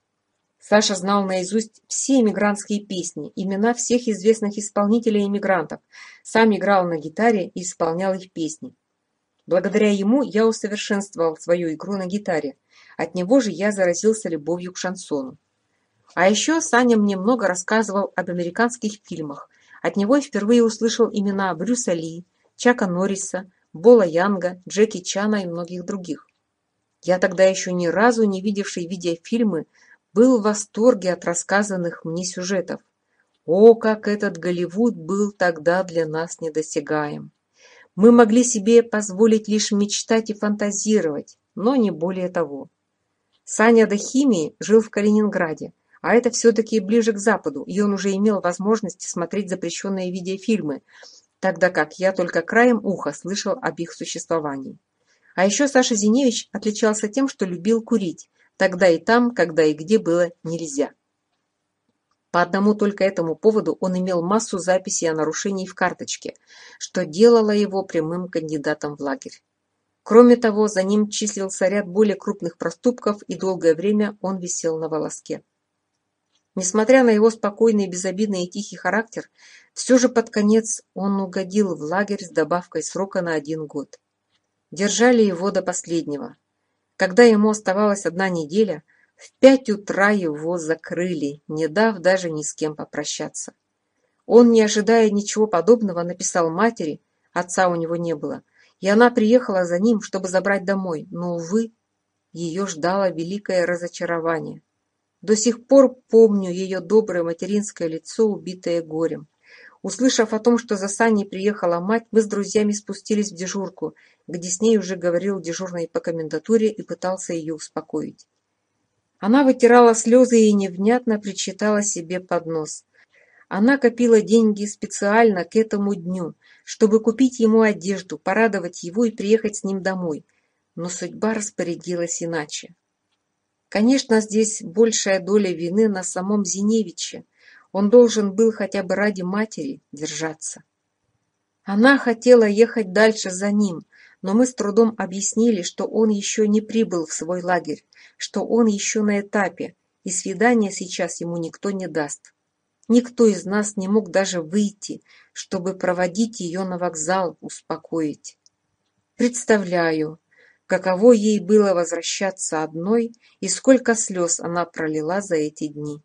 Саша знал наизусть все эмигрантские песни, имена всех известных исполнителей эмигрантов, сам играл на гитаре и исполнял их песни. Благодаря ему я усовершенствовал свою игру на гитаре, от него же я заразился любовью к шансону. А еще Саня мне много рассказывал об американских фильмах, от него я впервые услышал имена Брюса Ли, Чака Норриса, Бола Янга, Джеки Чана и многих других. Я тогда еще ни разу не видевший видеофильмы, был в восторге от рассказанных мне сюжетов. О, как этот Голливуд был тогда для нас недосягаем! Мы могли себе позволить лишь мечтать и фантазировать, но не более того. Саня до химии жил в Калининграде, а это все-таки ближе к Западу, и он уже имел возможность смотреть запрещенные видеофильмы – тогда как я только краем уха слышал об их существовании. А еще Саша Зиневич отличался тем, что любил курить, тогда и там, когда и где было нельзя. По одному только этому поводу он имел массу записей о нарушении в карточке, что делало его прямым кандидатом в лагерь. Кроме того, за ним числился ряд более крупных проступков, и долгое время он висел на волоске. Несмотря на его спокойный безобидный и тихий характер, все же под конец он угодил в лагерь с добавкой срока на один год. Держали его до последнего. Когда ему оставалась одна неделя, в пять утра его закрыли, не дав даже ни с кем попрощаться. Он, не ожидая ничего подобного, написал матери, отца у него не было, и она приехала за ним, чтобы забрать домой, но, увы, ее ждало великое разочарование. До сих пор помню ее доброе материнское лицо, убитое горем. Услышав о том, что за Саней приехала мать, мы с друзьями спустились в дежурку, где с ней уже говорил дежурный по комендатуре и пытался ее успокоить. Она вытирала слезы и невнятно причитала себе под нос. Она копила деньги специально к этому дню, чтобы купить ему одежду, порадовать его и приехать с ним домой. Но судьба распорядилась иначе. Конечно, здесь большая доля вины на самом Зиневиче. Он должен был хотя бы ради матери держаться. Она хотела ехать дальше за ним, но мы с трудом объяснили, что он еще не прибыл в свой лагерь, что он еще на этапе, и свидания сейчас ему никто не даст. Никто из нас не мог даже выйти, чтобы проводить ее на вокзал, успокоить. Представляю, каково ей было возвращаться одной, и сколько слез она пролила за эти дни.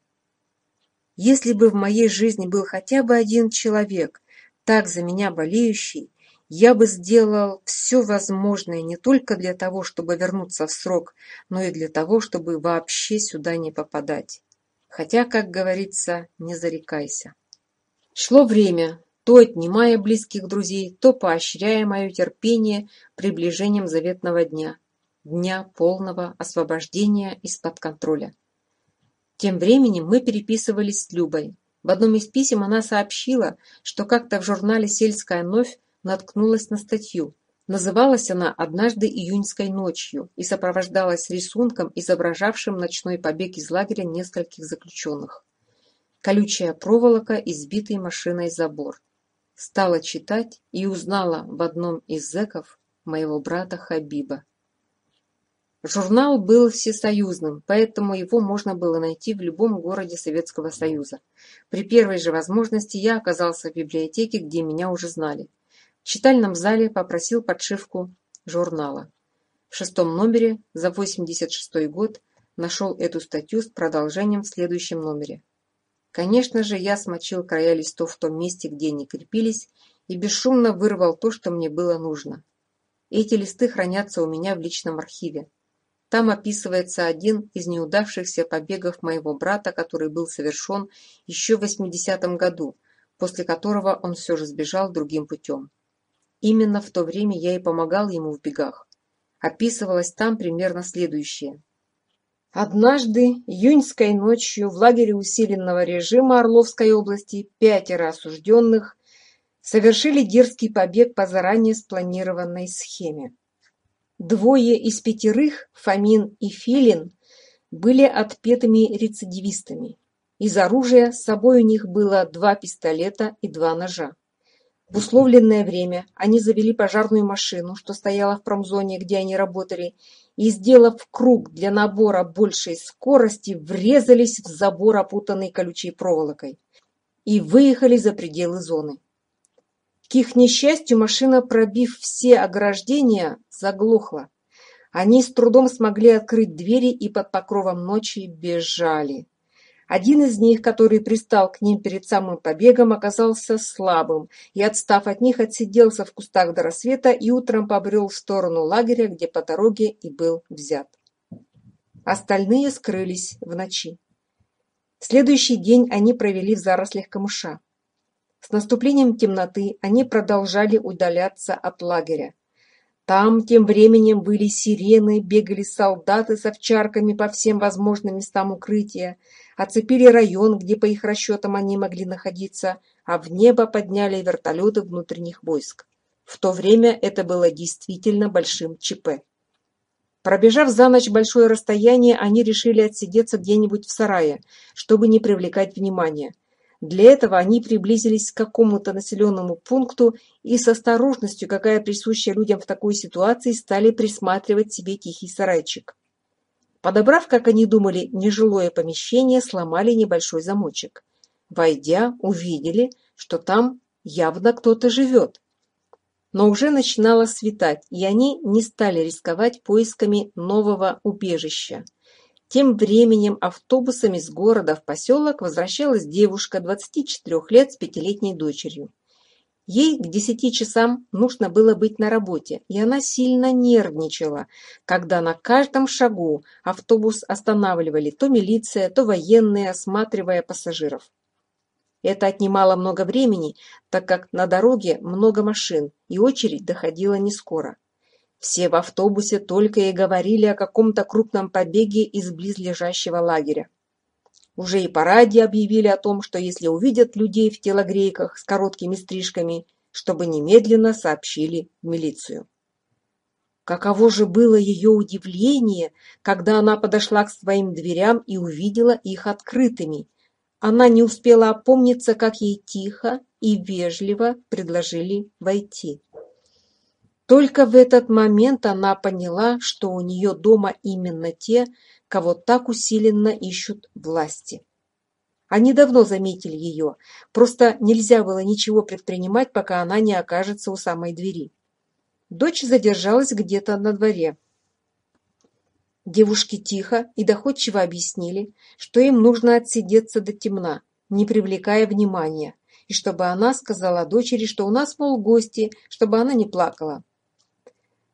Если бы в моей жизни был хотя бы один человек, так за меня болеющий, я бы сделал все возможное не только для того, чтобы вернуться в срок, но и для того, чтобы вообще сюда не попадать. Хотя, как говорится, не зарекайся. Шло время, то отнимая близких друзей, то поощряя мое терпение приближением заветного дня, дня полного освобождения из-под контроля. Тем временем мы переписывались с Любой. В одном из писем она сообщила, что как-то в журнале «Сельская новь» наткнулась на статью. Называлась она «Однажды июньской ночью» и сопровождалась рисунком, изображавшим ночной побег из лагеря нескольких заключенных. Колючая проволока, и сбитый машиной забор. Стала читать и узнала в одном из зэков моего брата Хабиба. Журнал был всесоюзным, поэтому его можно было найти в любом городе Советского Союза. При первой же возможности я оказался в библиотеке, где меня уже знали. В читальном зале попросил подшивку журнала. В шестом номере за 86 год нашел эту статью с продолжением в следующем номере. Конечно же, я смочил края листов в том месте, где они крепились, и бесшумно вырвал то, что мне было нужно. Эти листы хранятся у меня в личном архиве. Там описывается один из неудавшихся побегов моего брата, который был совершен еще в 80-м году, после которого он все же сбежал другим путем. Именно в то время я и помогал ему в бегах. Описывалось там примерно следующее. Однажды июньской ночью в лагере усиленного режима Орловской области пятеро осужденных совершили дерзкий побег по заранее спланированной схеме. Двое из пятерых, Фомин и Филин, были отпетыми рецидивистами. Из оружия с собой у них было два пистолета и два ножа. В условленное время они завели пожарную машину, что стояла в промзоне, где они работали, и, сделав круг для набора большей скорости, врезались в забор, опутанный колючей проволокой, и выехали за пределы зоны. К их несчастью, машина, пробив все ограждения, заглохла. Они с трудом смогли открыть двери и под покровом ночи бежали. Один из них, который пристал к ним перед самым побегом, оказался слабым и, отстав от них, отсиделся в кустах до рассвета и утром побрел в сторону лагеря, где по дороге и был взят. Остальные скрылись в ночи. Следующий день они провели в зарослях камыша. С наступлением темноты они продолжали удаляться от лагеря. Там тем временем выли сирены, бегали солдаты с овчарками по всем возможным местам укрытия, оцепили район, где по их расчетам они могли находиться, а в небо подняли вертолеты внутренних войск. В то время это было действительно большим ЧП. Пробежав за ночь большое расстояние, они решили отсидеться где-нибудь в сарае, чтобы не привлекать внимания. Для этого они приблизились к какому-то населенному пункту и с осторожностью, какая присуща людям в такой ситуации, стали присматривать себе тихий сарайчик. Подобрав, как они думали, нежилое помещение, сломали небольшой замочек. Войдя, увидели, что там явно кто-то живет. Но уже начинало светать, и они не стали рисковать поисками нового убежища. Тем временем автобусом из города в поселок возвращалась девушка 24 лет с пятилетней дочерью. Ей к десяти часам нужно было быть на работе, и она сильно нервничала, когда на каждом шагу автобус останавливали то милиция, то военные, осматривая пассажиров. Это отнимало много времени, так как на дороге много машин, и очередь доходила не скоро. Все в автобусе только и говорили о каком-то крупном побеге из близлежащего лагеря. Уже и по радио объявили о том, что если увидят людей в телогрейках с короткими стрижками, чтобы немедленно сообщили в милицию. Каково же было ее удивление, когда она подошла к своим дверям и увидела их открытыми. Она не успела опомниться, как ей тихо и вежливо предложили войти. Только в этот момент она поняла, что у нее дома именно те, кого так усиленно ищут власти. Они давно заметили ее, просто нельзя было ничего предпринимать, пока она не окажется у самой двери. Дочь задержалась где-то на дворе. Девушки тихо и доходчиво объяснили, что им нужно отсидеться до темна, не привлекая внимания, и чтобы она сказала дочери, что у нас, мол, гости, чтобы она не плакала.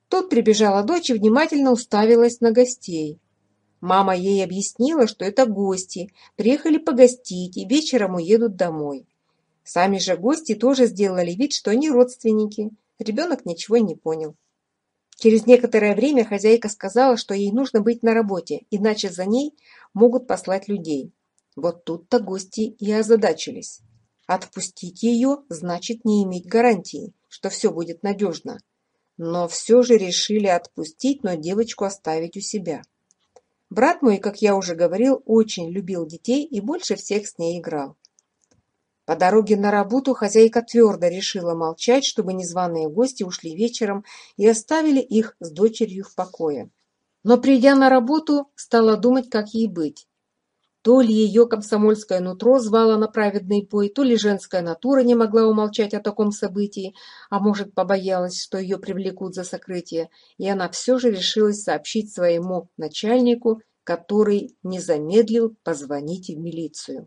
Тут прибежала дочь и внимательно уставилась на гостей. Мама ей объяснила, что это гости, приехали погостить и вечером уедут домой. Сами же гости тоже сделали вид, что они родственники. Ребенок ничего не понял. Через некоторое время хозяйка сказала, что ей нужно быть на работе, иначе за ней могут послать людей. Вот тут-то гости и озадачились. Отпустить ее значит не иметь гарантии, что все будет надежно но все же решили отпустить, но девочку оставить у себя. Брат мой, как я уже говорил, очень любил детей и больше всех с ней играл. По дороге на работу хозяйка твердо решила молчать, чтобы незваные гости ушли вечером и оставили их с дочерью в покое. Но придя на работу, стала думать, как ей быть. То ли ее комсомольское нутро звало на праведный бой, то ли женская натура не могла умолчать о таком событии, а может, побоялась, что ее привлекут за сокрытие, и она все же решилась сообщить своему начальнику, который не замедлил позвонить в милицию.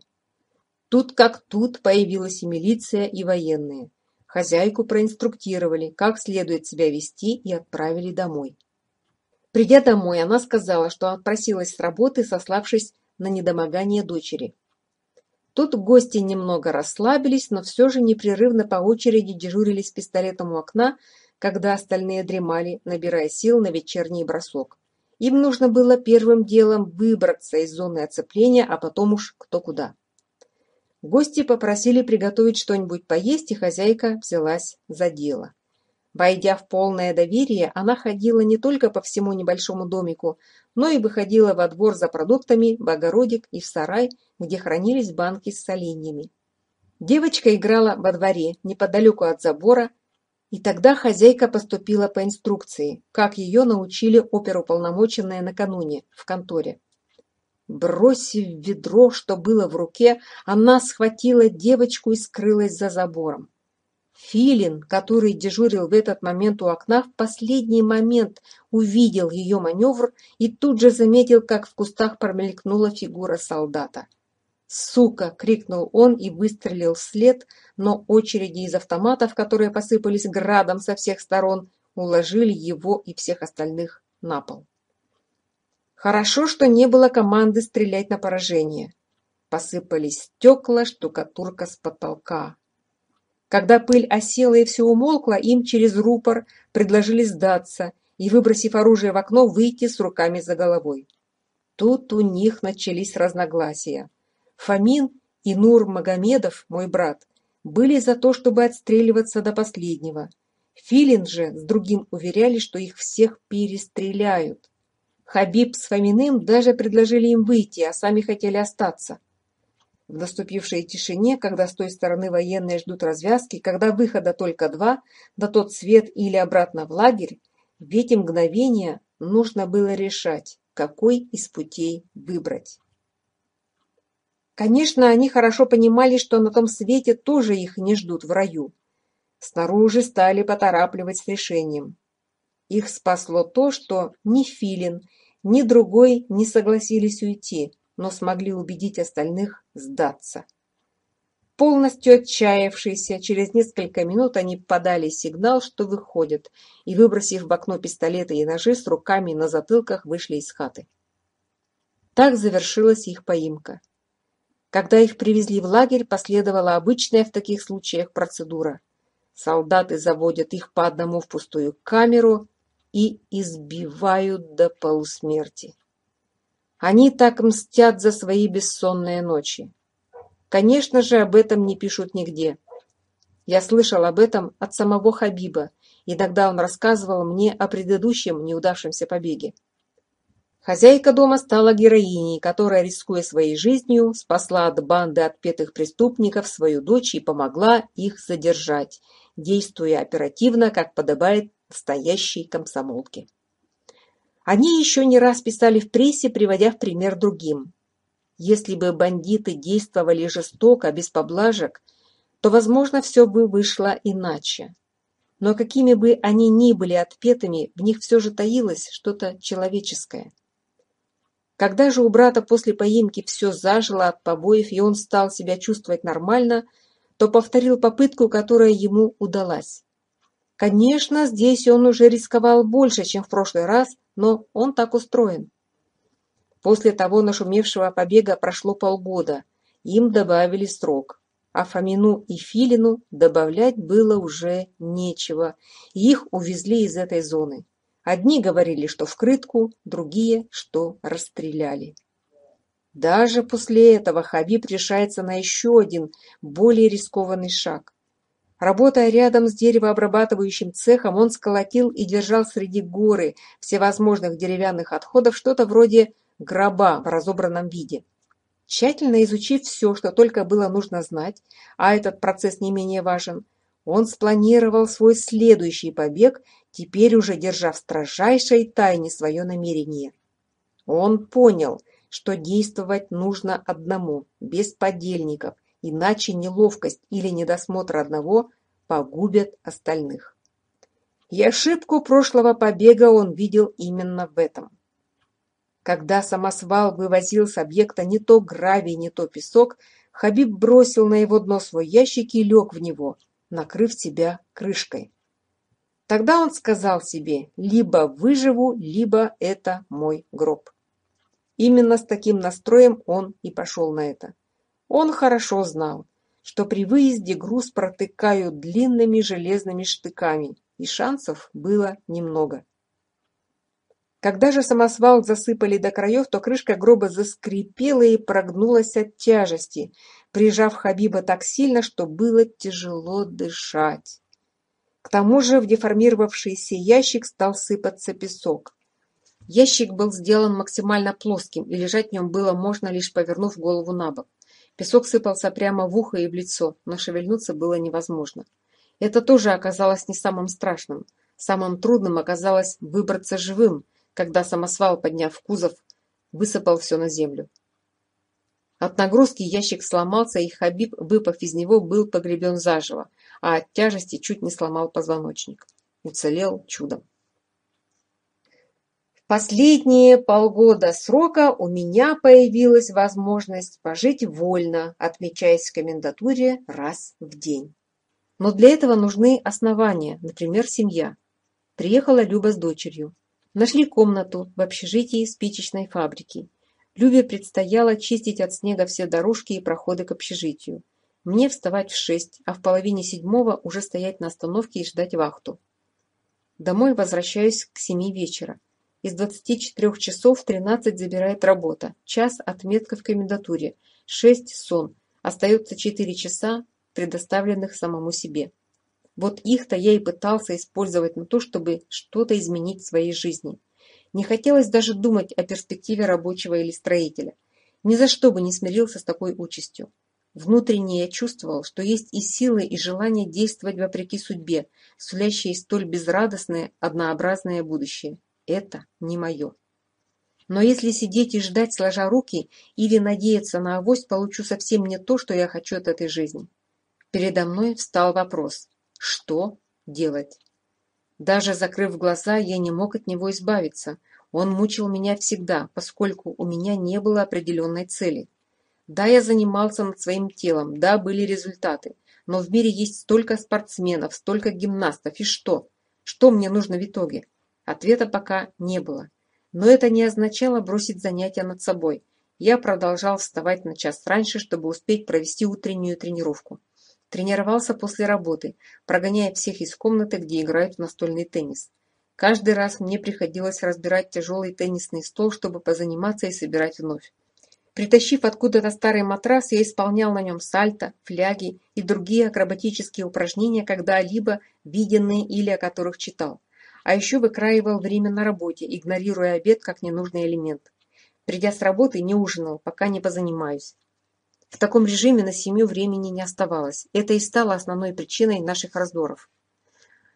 Тут как тут появилась и милиция, и военные. Хозяйку проинструктировали, как следует себя вести, и отправили домой. Придя домой, она сказала, что отпросилась с работы, сославшись на недомогание дочери. Тут гости немного расслабились, но все же непрерывно по очереди дежурили с пистолетом у окна, когда остальные дремали, набирая сил на вечерний бросок. Им нужно было первым делом выбраться из зоны оцепления, а потом уж кто куда. Гости попросили приготовить что-нибудь поесть, и хозяйка взялась за дело. Войдя в полное доверие, она ходила не только по всему небольшому домику, но и выходила во двор за продуктами, в огородик и в сарай, где хранились банки с соленьями. Девочка играла во дворе, неподалеку от забора, и тогда хозяйка поступила по инструкции, как ее научили оперуполномоченные накануне в конторе. Бросив ведро, что было в руке, она схватила девочку и скрылась за забором. Филин, который дежурил в этот момент у окна, в последний момент увидел ее маневр и тут же заметил, как в кустах промелькнула фигура солдата. «Сука!» — крикнул он и выстрелил вслед, но очереди из автоматов, которые посыпались градом со всех сторон, уложили его и всех остальных на пол. Хорошо, что не было команды стрелять на поражение. Посыпались стекла, штукатурка с потолка. Когда пыль осела и все умолкло, им через рупор предложили сдаться и, выбросив оружие в окно, выйти с руками за головой. Тут у них начались разногласия. Фомин и Нур Магомедов, мой брат, были за то, чтобы отстреливаться до последнего. Филин же с другим уверяли, что их всех перестреляют. Хабиб с Фоминым даже предложили им выйти, а сами хотели остаться. В наступившей тишине, когда с той стороны военные ждут развязки, когда выхода только два, на тот свет или обратно в лагерь, в эти мгновения нужно было решать, какой из путей выбрать. Конечно, они хорошо понимали, что на том свете тоже их не ждут в раю. Снаружи стали поторапливать с решением. Их спасло то, что ни Филин, ни другой не согласились уйти – но смогли убедить остальных сдаться. Полностью отчаявшиеся, через несколько минут они подали сигнал, что выходят, и, выбросив в окно пистолеты и ножи, с руками на затылках вышли из хаты. Так завершилась их поимка. Когда их привезли в лагерь, последовала обычная в таких случаях процедура. Солдаты заводят их по одному в пустую камеру и избивают до полусмерти. Они так мстят за свои бессонные ночи. Конечно же, об этом не пишут нигде. Я слышал об этом от самого Хабиба, иногда он рассказывал мне о предыдущем неудавшемся побеге. Хозяйка дома стала героиней, которая, рискуя своей жизнью, спасла от банды отпетых преступников свою дочь и помогла их задержать, действуя оперативно, как подобает настоящей комсомолке. Они еще не раз писали в прессе, приводя в пример другим. Если бы бандиты действовали жестоко, без поблажек, то, возможно, все бы вышло иначе. Но какими бы они ни были отпетыми, в них все же таилось что-то человеческое. Когда же у брата после поимки все зажило от побоев, и он стал себя чувствовать нормально, то повторил попытку, которая ему удалась. Конечно, здесь он уже рисковал больше, чем в прошлый раз, но он так устроен. После того нашумевшего побега прошло полгода. Им добавили срок. А Фомину и Филину добавлять было уже нечего. Их увезли из этой зоны. Одни говорили, что в крытку, другие, что расстреляли. Даже после этого Хабиб решается на еще один, более рискованный шаг. Работая рядом с деревообрабатывающим цехом, он сколотил и держал среди горы всевозможных деревянных отходов что-то вроде гроба в разобранном виде. Тщательно изучив все, что только было нужно знать, а этот процесс не менее важен, он спланировал свой следующий побег, теперь уже держа в строжайшей тайне свое намерение. Он понял, что действовать нужно одному, без подельников, иначе неловкость или недосмотр одного погубят остальных. И ошибку прошлого побега он видел именно в этом. Когда самосвал вывозил с объекта не то гравий, не то песок, Хабиб бросил на его дно свой ящик и лег в него, накрыв себя крышкой. Тогда он сказал себе «либо выживу, либо это мой гроб». Именно с таким настроем он и пошел на это. Он хорошо знал, что при выезде груз протыкают длинными железными штыками, и шансов было немного. Когда же самосвал засыпали до краев, то крышка гроба заскрипела и прогнулась от тяжести, прижав Хабиба так сильно, что было тяжело дышать. К тому же в деформировавшийся ящик стал сыпаться песок. Ящик был сделан максимально плоским, и лежать в нем было можно, лишь повернув голову на бок. Песок сыпался прямо в ухо и в лицо, но шевельнуться было невозможно. Это тоже оказалось не самым страшным. Самым трудным оказалось выбраться живым, когда самосвал, подняв кузов, высыпал все на землю. От нагрузки ящик сломался, и Хабиб, выпав из него, был погребен заживо, а от тяжести чуть не сломал позвоночник. Уцелел чудом последние полгода срока у меня появилась возможность пожить вольно, отмечаясь в комендатуре раз в день. Но для этого нужны основания, например, семья. Приехала Люба с дочерью. Нашли комнату в общежитии спичечной фабрики. Любе предстояло чистить от снега все дорожки и проходы к общежитию. Мне вставать в шесть, а в половине седьмого уже стоять на остановке и ждать вахту. Домой возвращаюсь к семи вечера. Из 24 часов 13 забирает работа, час отметка в комендатуре, 6 сон, остается 4 часа, предоставленных самому себе. Вот их-то я и пытался использовать на то, чтобы что-то изменить в своей жизни. Не хотелось даже думать о перспективе рабочего или строителя. Ни за что бы не смирился с такой участью. Внутренне я чувствовал, что есть и силы, и желание действовать вопреки судьбе, сулящей столь безрадостное, однообразное будущее это не мое. Но если сидеть и ждать сложа руки или надеяться на авось, получу совсем не то, что я хочу от этой жизни. Передо мной встал вопрос «Что делать?». Даже закрыв глаза, я не мог от него избавиться. Он мучил меня всегда, поскольку у меня не было определенной цели. Да, я занимался над своим телом, да, были результаты, но в мире есть столько спортсменов, столько гимнастов, и что? Что мне нужно в итоге? Ответа пока не было. Но это не означало бросить занятия над собой. Я продолжал вставать на час раньше, чтобы успеть провести утреннюю тренировку. Тренировался после работы, прогоняя всех из комнаты, где играют в настольный теннис. Каждый раз мне приходилось разбирать тяжелый теннисный стол, чтобы позаниматься и собирать вновь. Притащив откуда-то старый матрас, я исполнял на нем сальто, фляги и другие акробатические упражнения, когда-либо виденные или о которых читал а еще выкраивал время на работе, игнорируя обед как ненужный элемент. Придя с работы, не ужинал, пока не позанимаюсь. В таком режиме на семью времени не оставалось. Это и стало основной причиной наших раздоров.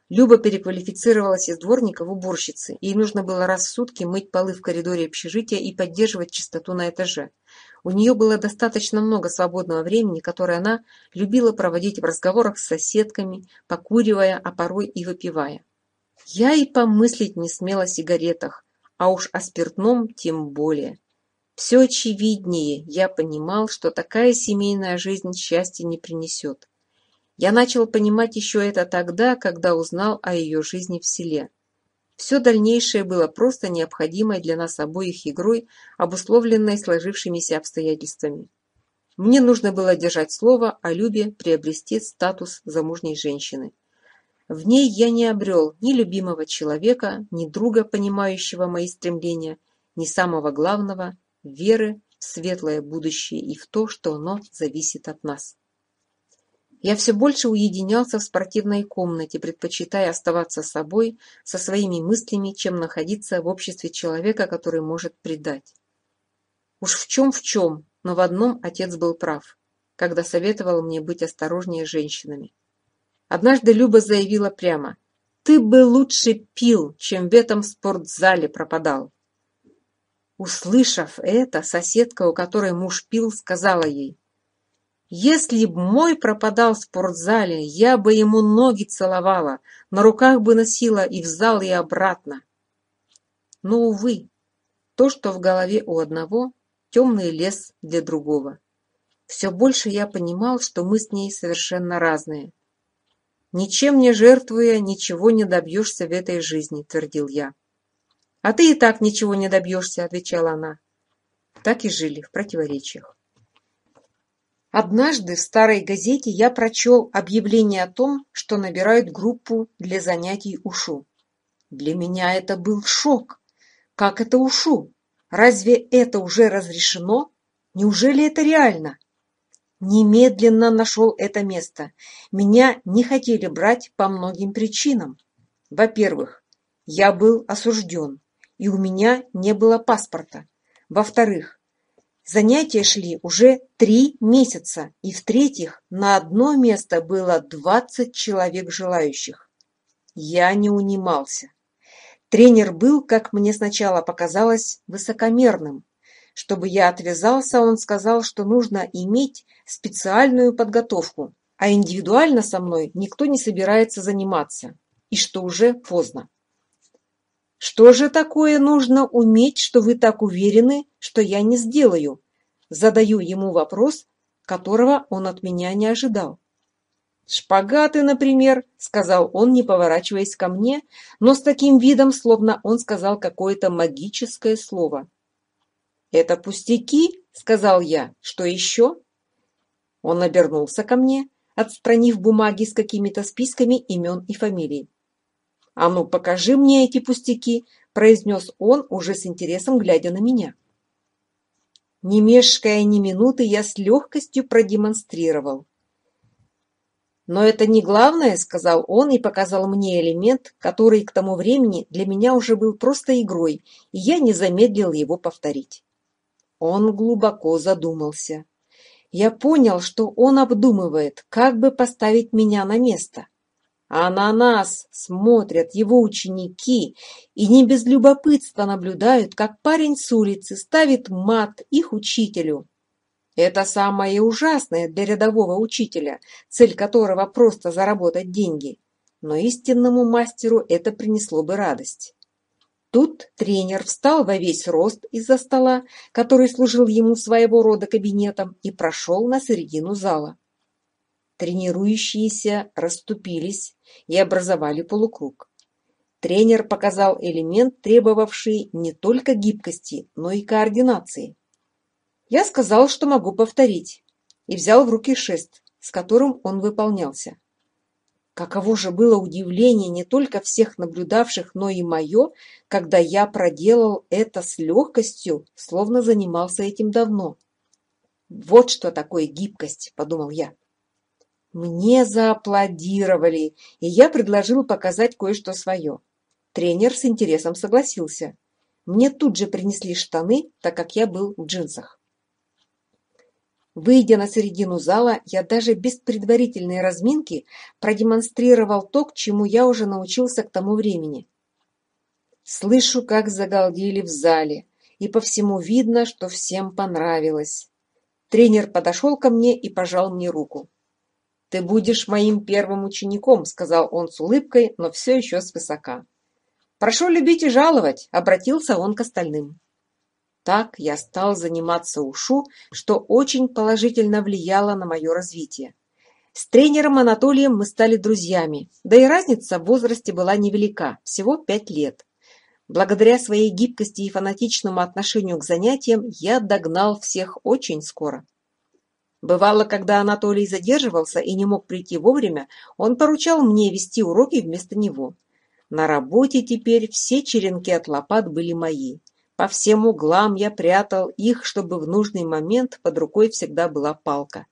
Люба переквалифицировалась из дворника в уборщицы. Ей нужно было раз в сутки мыть полы в коридоре общежития и поддерживать чистоту на этаже. У нее было достаточно много свободного времени, которое она любила проводить в разговорах с соседками, покуривая, а порой и выпивая. Я и помыслить не смел о сигаретах, а уж о спиртном тем более. Все очевиднее я понимал, что такая семейная жизнь счастья не принесет. Я начал понимать еще это тогда, когда узнал о ее жизни в селе. Все дальнейшее было просто необходимой для нас обоих игрой, обусловленной сложившимися обстоятельствами. Мне нужно было держать слово, о Любе приобрести статус замужней женщины. В ней я не обрел ни любимого человека, ни друга, понимающего мои стремления, ни самого главного – веры в светлое будущее и в то, что оно зависит от нас. Я все больше уединялся в спортивной комнате, предпочитая оставаться собой, со своими мыслями, чем находиться в обществе человека, который может предать. Уж в чем в чем, но в одном отец был прав, когда советовал мне быть осторожнее женщинами. Однажды Люба заявила прямо, «Ты бы лучше пил, чем в этом спортзале пропадал». Услышав это, соседка, у которой муж пил, сказала ей, «Если б мой пропадал в спортзале, я бы ему ноги целовала, на руках бы носила и в зал, и обратно». Но, увы, то, что в голове у одного, темный лес для другого. Все больше я понимал, что мы с ней совершенно разные – Ничем не жертвуя, ничего не добьешься в этой жизни, твердил я. А ты и так ничего не добьешься, отвечала она. Так и жили в противоречиях. Однажды в старой газете я прочел объявление о том, что набирают группу для занятий ушу. Для меня это был шок. Как это ушу? Разве это уже разрешено? Неужели это реально? немедленно нашел это место. Меня не хотели брать по многим причинам. Во-первых, я был осужден, и у меня не было паспорта. Во-вторых, занятия шли уже три месяца, и в-третьих, на одно место было 20 человек желающих. Я не унимался. Тренер был, как мне сначала показалось, высокомерным, чтобы я отвязался, он сказал, что нужно иметь специальную подготовку, а индивидуально со мной никто не собирается заниматься, и что уже поздно. «Что же такое нужно уметь, что вы так уверены, что я не сделаю?» Задаю ему вопрос, которого он от меня не ожидал. «Шпагаты, например», — сказал он, не поворачиваясь ко мне, но с таким видом, словно он сказал какое-то магическое слово это пустяки сказал я. Что еще? Он обернулся ко мне отстранив бумаги с какими-то списками имен и фамилий. А ну покажи мне эти пустяки произнес он уже с интересом глядя на меня. Не мешкая ни минуты я с легкостью продемонстрировал. Но это не главное, сказал он и показал мне элемент, который к тому времени для меня уже был просто игрой, и я не замедлил его повторить. Он глубоко задумался. Я понял, что он обдумывает, как бы поставить меня на место. А на нас смотрят его ученики и не без любопытства наблюдают, как парень с улицы ставит мат их учителю. Это самое ужасное для рядового учителя, цель которого просто заработать деньги. Но истинному мастеру это принесло бы радость. Тут тренер встал во весь рост из-за стола, который служил ему своего рода кабинетом, и прошел на середину зала. Тренирующиеся расступились и образовали полукруг. Тренер показал элемент, требовавший не только гибкости, но и координации. Я сказал, что могу повторить, и взял в руки шест, с которым он выполнялся. Каково же было удивление не только всех наблюдавших, но и мое, когда я проделал это с легкостью, словно занимался этим давно. «Вот что такое гибкость», — подумал я. Мне зааплодировали, и я предложил показать кое-что свое. Тренер с интересом согласился. Мне тут же принесли штаны, так как я был в джинсах. Выйдя на середину зала, я даже без предварительной разминки продемонстрировал то, к чему я уже научился к тому времени. Слышу, как загалдели в зале, и по всему видно, что всем понравилось. Тренер подошел ко мне и пожал мне руку. «Ты будешь моим первым учеником», — сказал он с улыбкой, но все еще свысока. «Прошу любить и жаловать», — обратился он к остальным. Так я стал заниматься ушу, что очень положительно влияло на мое развитие. С тренером Анатолием мы стали друзьями, да и разница в возрасте была невелика, всего пять лет. Благодаря своей гибкости и фанатичному отношению к занятиям я догнал всех очень скоро. Бывало, когда Анатолий задерживался и не мог прийти вовремя, он поручал мне вести уроки вместо него. На работе теперь все черенки от лопат были мои. По всем углам я прятал их, чтобы в нужный момент под рукой всегда была палка.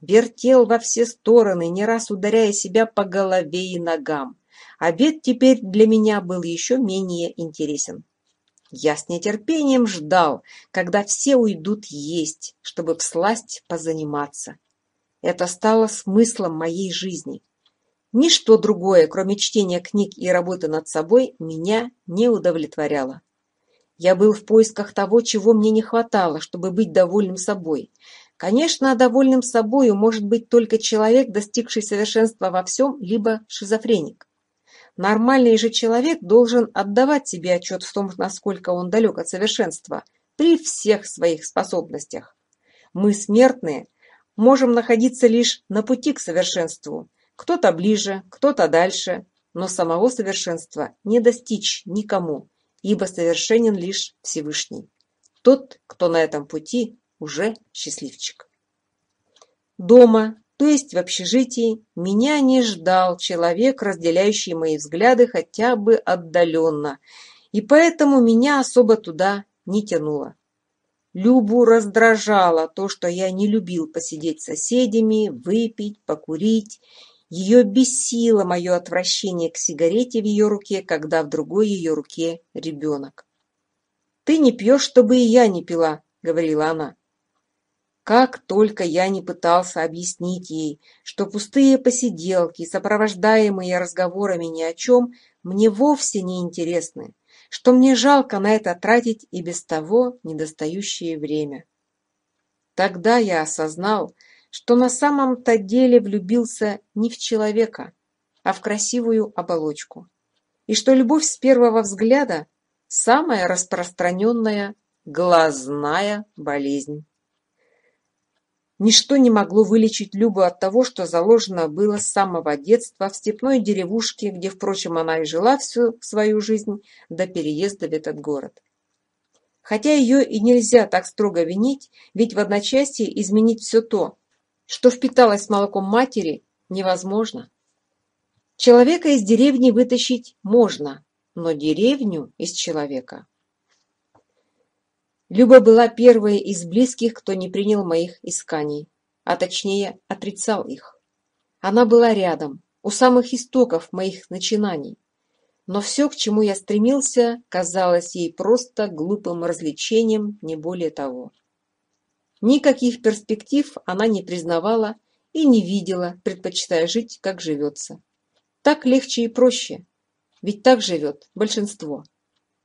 Вертел во все стороны, не раз ударяя себя по голове и ногам. Обед теперь для меня был еще менее интересен. Я с нетерпением ждал, когда все уйдут есть, чтобы всласть позаниматься. Это стало смыслом моей жизни. Ничто другое, кроме чтения книг и работы над собой, меня не удовлетворяло. Я был в поисках того, чего мне не хватало, чтобы быть довольным собой. Конечно, довольным собою может быть только человек, достигший совершенства во всем, либо шизофреник. Нормальный же человек должен отдавать себе отчет в том, насколько он далек от совершенства, при всех своих способностях. Мы, смертные, можем находиться лишь на пути к совершенству. Кто-то ближе, кто-то дальше, но самого совершенства не достичь никому – ибо совершенен лишь Всевышний. Тот, кто на этом пути, уже счастливчик. Дома, то есть в общежитии, меня не ждал человек, разделяющий мои взгляды хотя бы отдаленно, и поэтому меня особо туда не тянуло. Любу раздражало то, что я не любил посидеть с соседями, выпить, покурить ее бесило мое отвращение к сигарете в ее руке, когда в другой ее руке ребенок. «Ты не пьешь, чтобы и я не пила», — говорила она. Как только я не пытался объяснить ей, что пустые посиделки, сопровождаемые разговорами ни о чем, мне вовсе не интересны, что мне жалко на это тратить и без того недостающее время. Тогда я осознал, что на самом-то деле влюбился не в человека, а в красивую оболочку, и что любовь с первого взгляда – самая распространенная глазная болезнь. Ничто не могло вылечить Любу от того, что заложено было с самого детства в степной деревушке, где, впрочем, она и жила всю свою жизнь до переезда в этот город. Хотя ее и нельзя так строго винить, ведь в одночасье изменить все то, что впиталось с молоком матери, невозможно. Человека из деревни вытащить можно, но деревню из человека. Люба была первой из близких, кто не принял моих исканий, а точнее отрицал их. Она была рядом, у самых истоков моих начинаний. Но все, к чему я стремился, казалось ей просто глупым развлечением, не более того. Никаких перспектив она не признавала и не видела, предпочитая жить, как живется. Так легче и проще, ведь так живет большинство.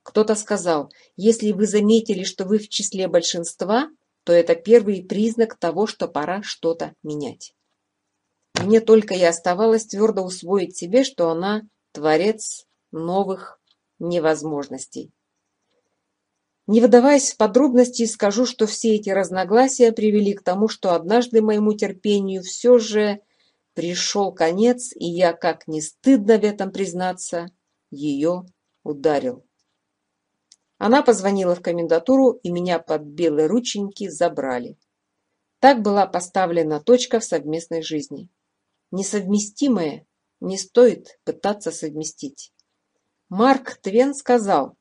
Кто-то сказал, если вы заметили, что вы в числе большинства, то это первый признак того, что пора что-то менять. Мне только и оставалось твердо усвоить себе, что она творец новых невозможностей. Не выдаваясь в подробности, скажу, что все эти разногласия привели к тому, что однажды моему терпению все же пришел конец, и я, как не стыдно в этом признаться, ее ударил. Она позвонила в комендатуру, и меня под белые рученьки забрали. Так была поставлена точка в совместной жизни. Несовместимое не стоит пытаться совместить. Марк Твен сказал,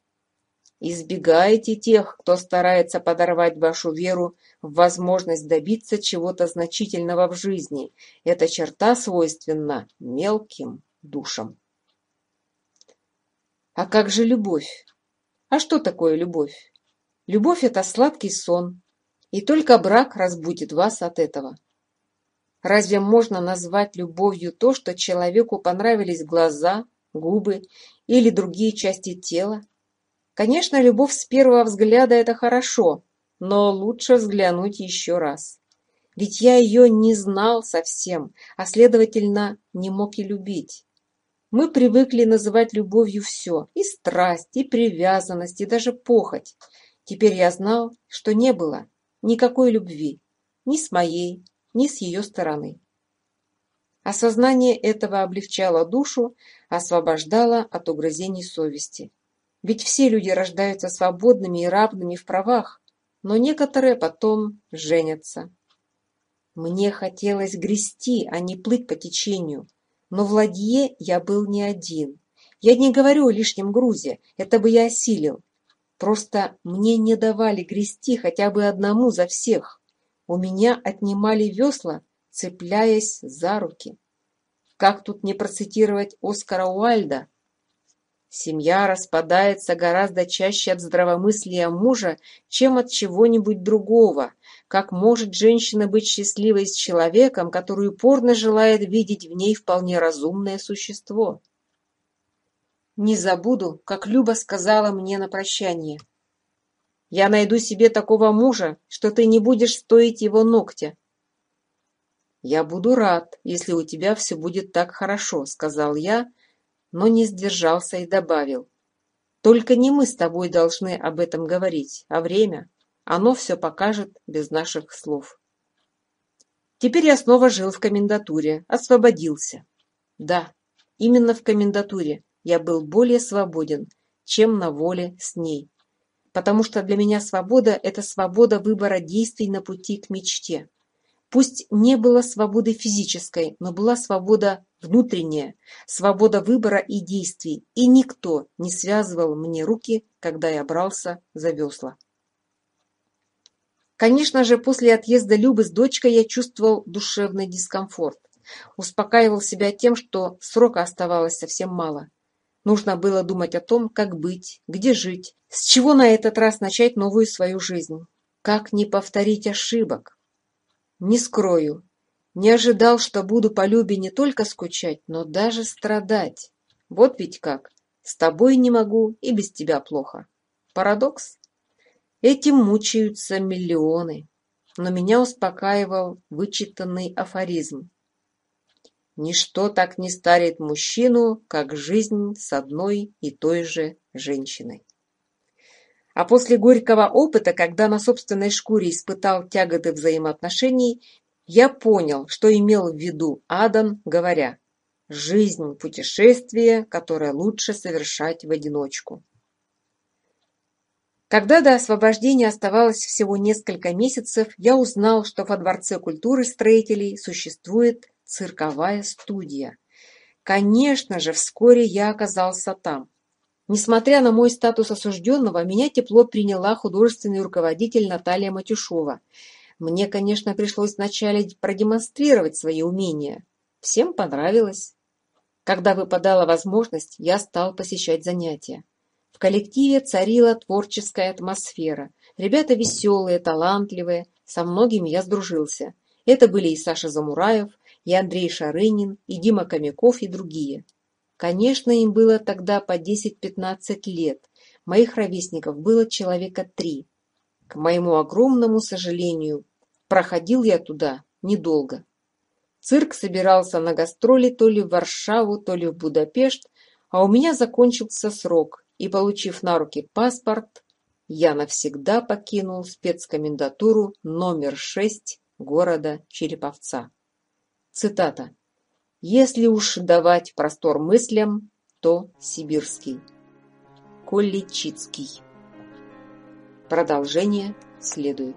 избегаете тех, кто старается подорвать вашу веру в возможность добиться чего-то значительного в жизни. Эта черта свойственна мелким душам. А как же любовь? А что такое любовь? Любовь – это сладкий сон, и только брак разбудит вас от этого. Разве можно назвать любовью то, что человеку понравились глаза, губы или другие части тела, Конечно, любовь с первого взгляда – это хорошо, но лучше взглянуть еще раз. Ведь я ее не знал совсем, а, следовательно, не мог и любить. Мы привыкли называть любовью все – и страсть, и привязанность, и даже похоть. Теперь я знал, что не было никакой любви, ни с моей, ни с ее стороны. Осознание этого облегчало душу, освобождало от угрызений совести. Ведь все люди рождаются свободными и равными в правах, но некоторые потом женятся. Мне хотелось грести, а не плыть по течению, но в ладье я был не один. Я не говорю о лишнем грузе, это бы я осилил. Просто мне не давали грести хотя бы одному за всех. У меня отнимали весла, цепляясь за руки. Как тут не процитировать Оскара Уальда – Семья распадается гораздо чаще от здравомыслия мужа, чем от чего-нибудь другого. Как может женщина быть счастливой с человеком, который упорно желает видеть в ней вполне разумное существо? Не забуду, как Люба сказала мне на прощание. «Я найду себе такого мужа, что ты не будешь стоить его ногтя». «Я буду рад, если у тебя все будет так хорошо», — сказал я, — но не сдержался и добавил. «Только не мы с тобой должны об этом говорить, а время. Оно все покажет без наших слов». Теперь я снова жил в комендатуре, освободился. Да, именно в комендатуре я был более свободен, чем на воле с ней. Потому что для меня свобода – это свобода выбора действий на пути к мечте. Пусть не было свободы физической, но была свобода внутренняя, свобода выбора и действий, и никто не связывал мне руки, когда я брался за весла. Конечно же, после отъезда Любы с дочкой я чувствовал душевный дискомфорт. Успокаивал себя тем, что срока оставалось совсем мало. Нужно было думать о том, как быть, где жить, с чего на этот раз начать новую свою жизнь. Как не повторить ошибок? Не скрою, не ожидал, что буду по Любе не только скучать, но даже страдать. Вот ведь как. С тобой не могу и без тебя плохо. Парадокс? Этим мучаются миллионы. Но меня успокаивал вычитанный афоризм. Ничто так не старит мужчину, как жизнь с одной и той же женщиной. А после горького опыта, когда на собственной шкуре испытал тяготы взаимоотношений, я понял, что имел в виду Адам, говоря «Жизнь – путешествие, которое лучше совершать в одиночку». Когда до освобождения оставалось всего несколько месяцев, я узнал, что во Дворце культуры строителей существует цирковая студия. Конечно же, вскоре я оказался там. Несмотря на мой статус осужденного, меня тепло приняла художественный руководитель Наталья Матюшова. Мне, конечно, пришлось вначале продемонстрировать свои умения. Всем понравилось. Когда выпадала возможность, я стал посещать занятия. В коллективе царила творческая атмосфера. Ребята веселые, талантливые. Со многими я сдружился. Это были и Саша Замураев, и Андрей Шарынин, и Дима Комяков, и другие. Конечно, им было тогда по десять-пятнадцать лет. Моих ровесников было человека три. К моему огромному сожалению, проходил я туда недолго. Цирк собирался на гастроли то ли в Варшаву, то ли в Будапешт, а у меня закончился срок, и, получив на руки паспорт, я навсегда покинул спецкомендатуру номер 6 города Череповца. Цитата. Если уж давать простор мыслям, то сибирский. Колличицкий. Продолжение следует.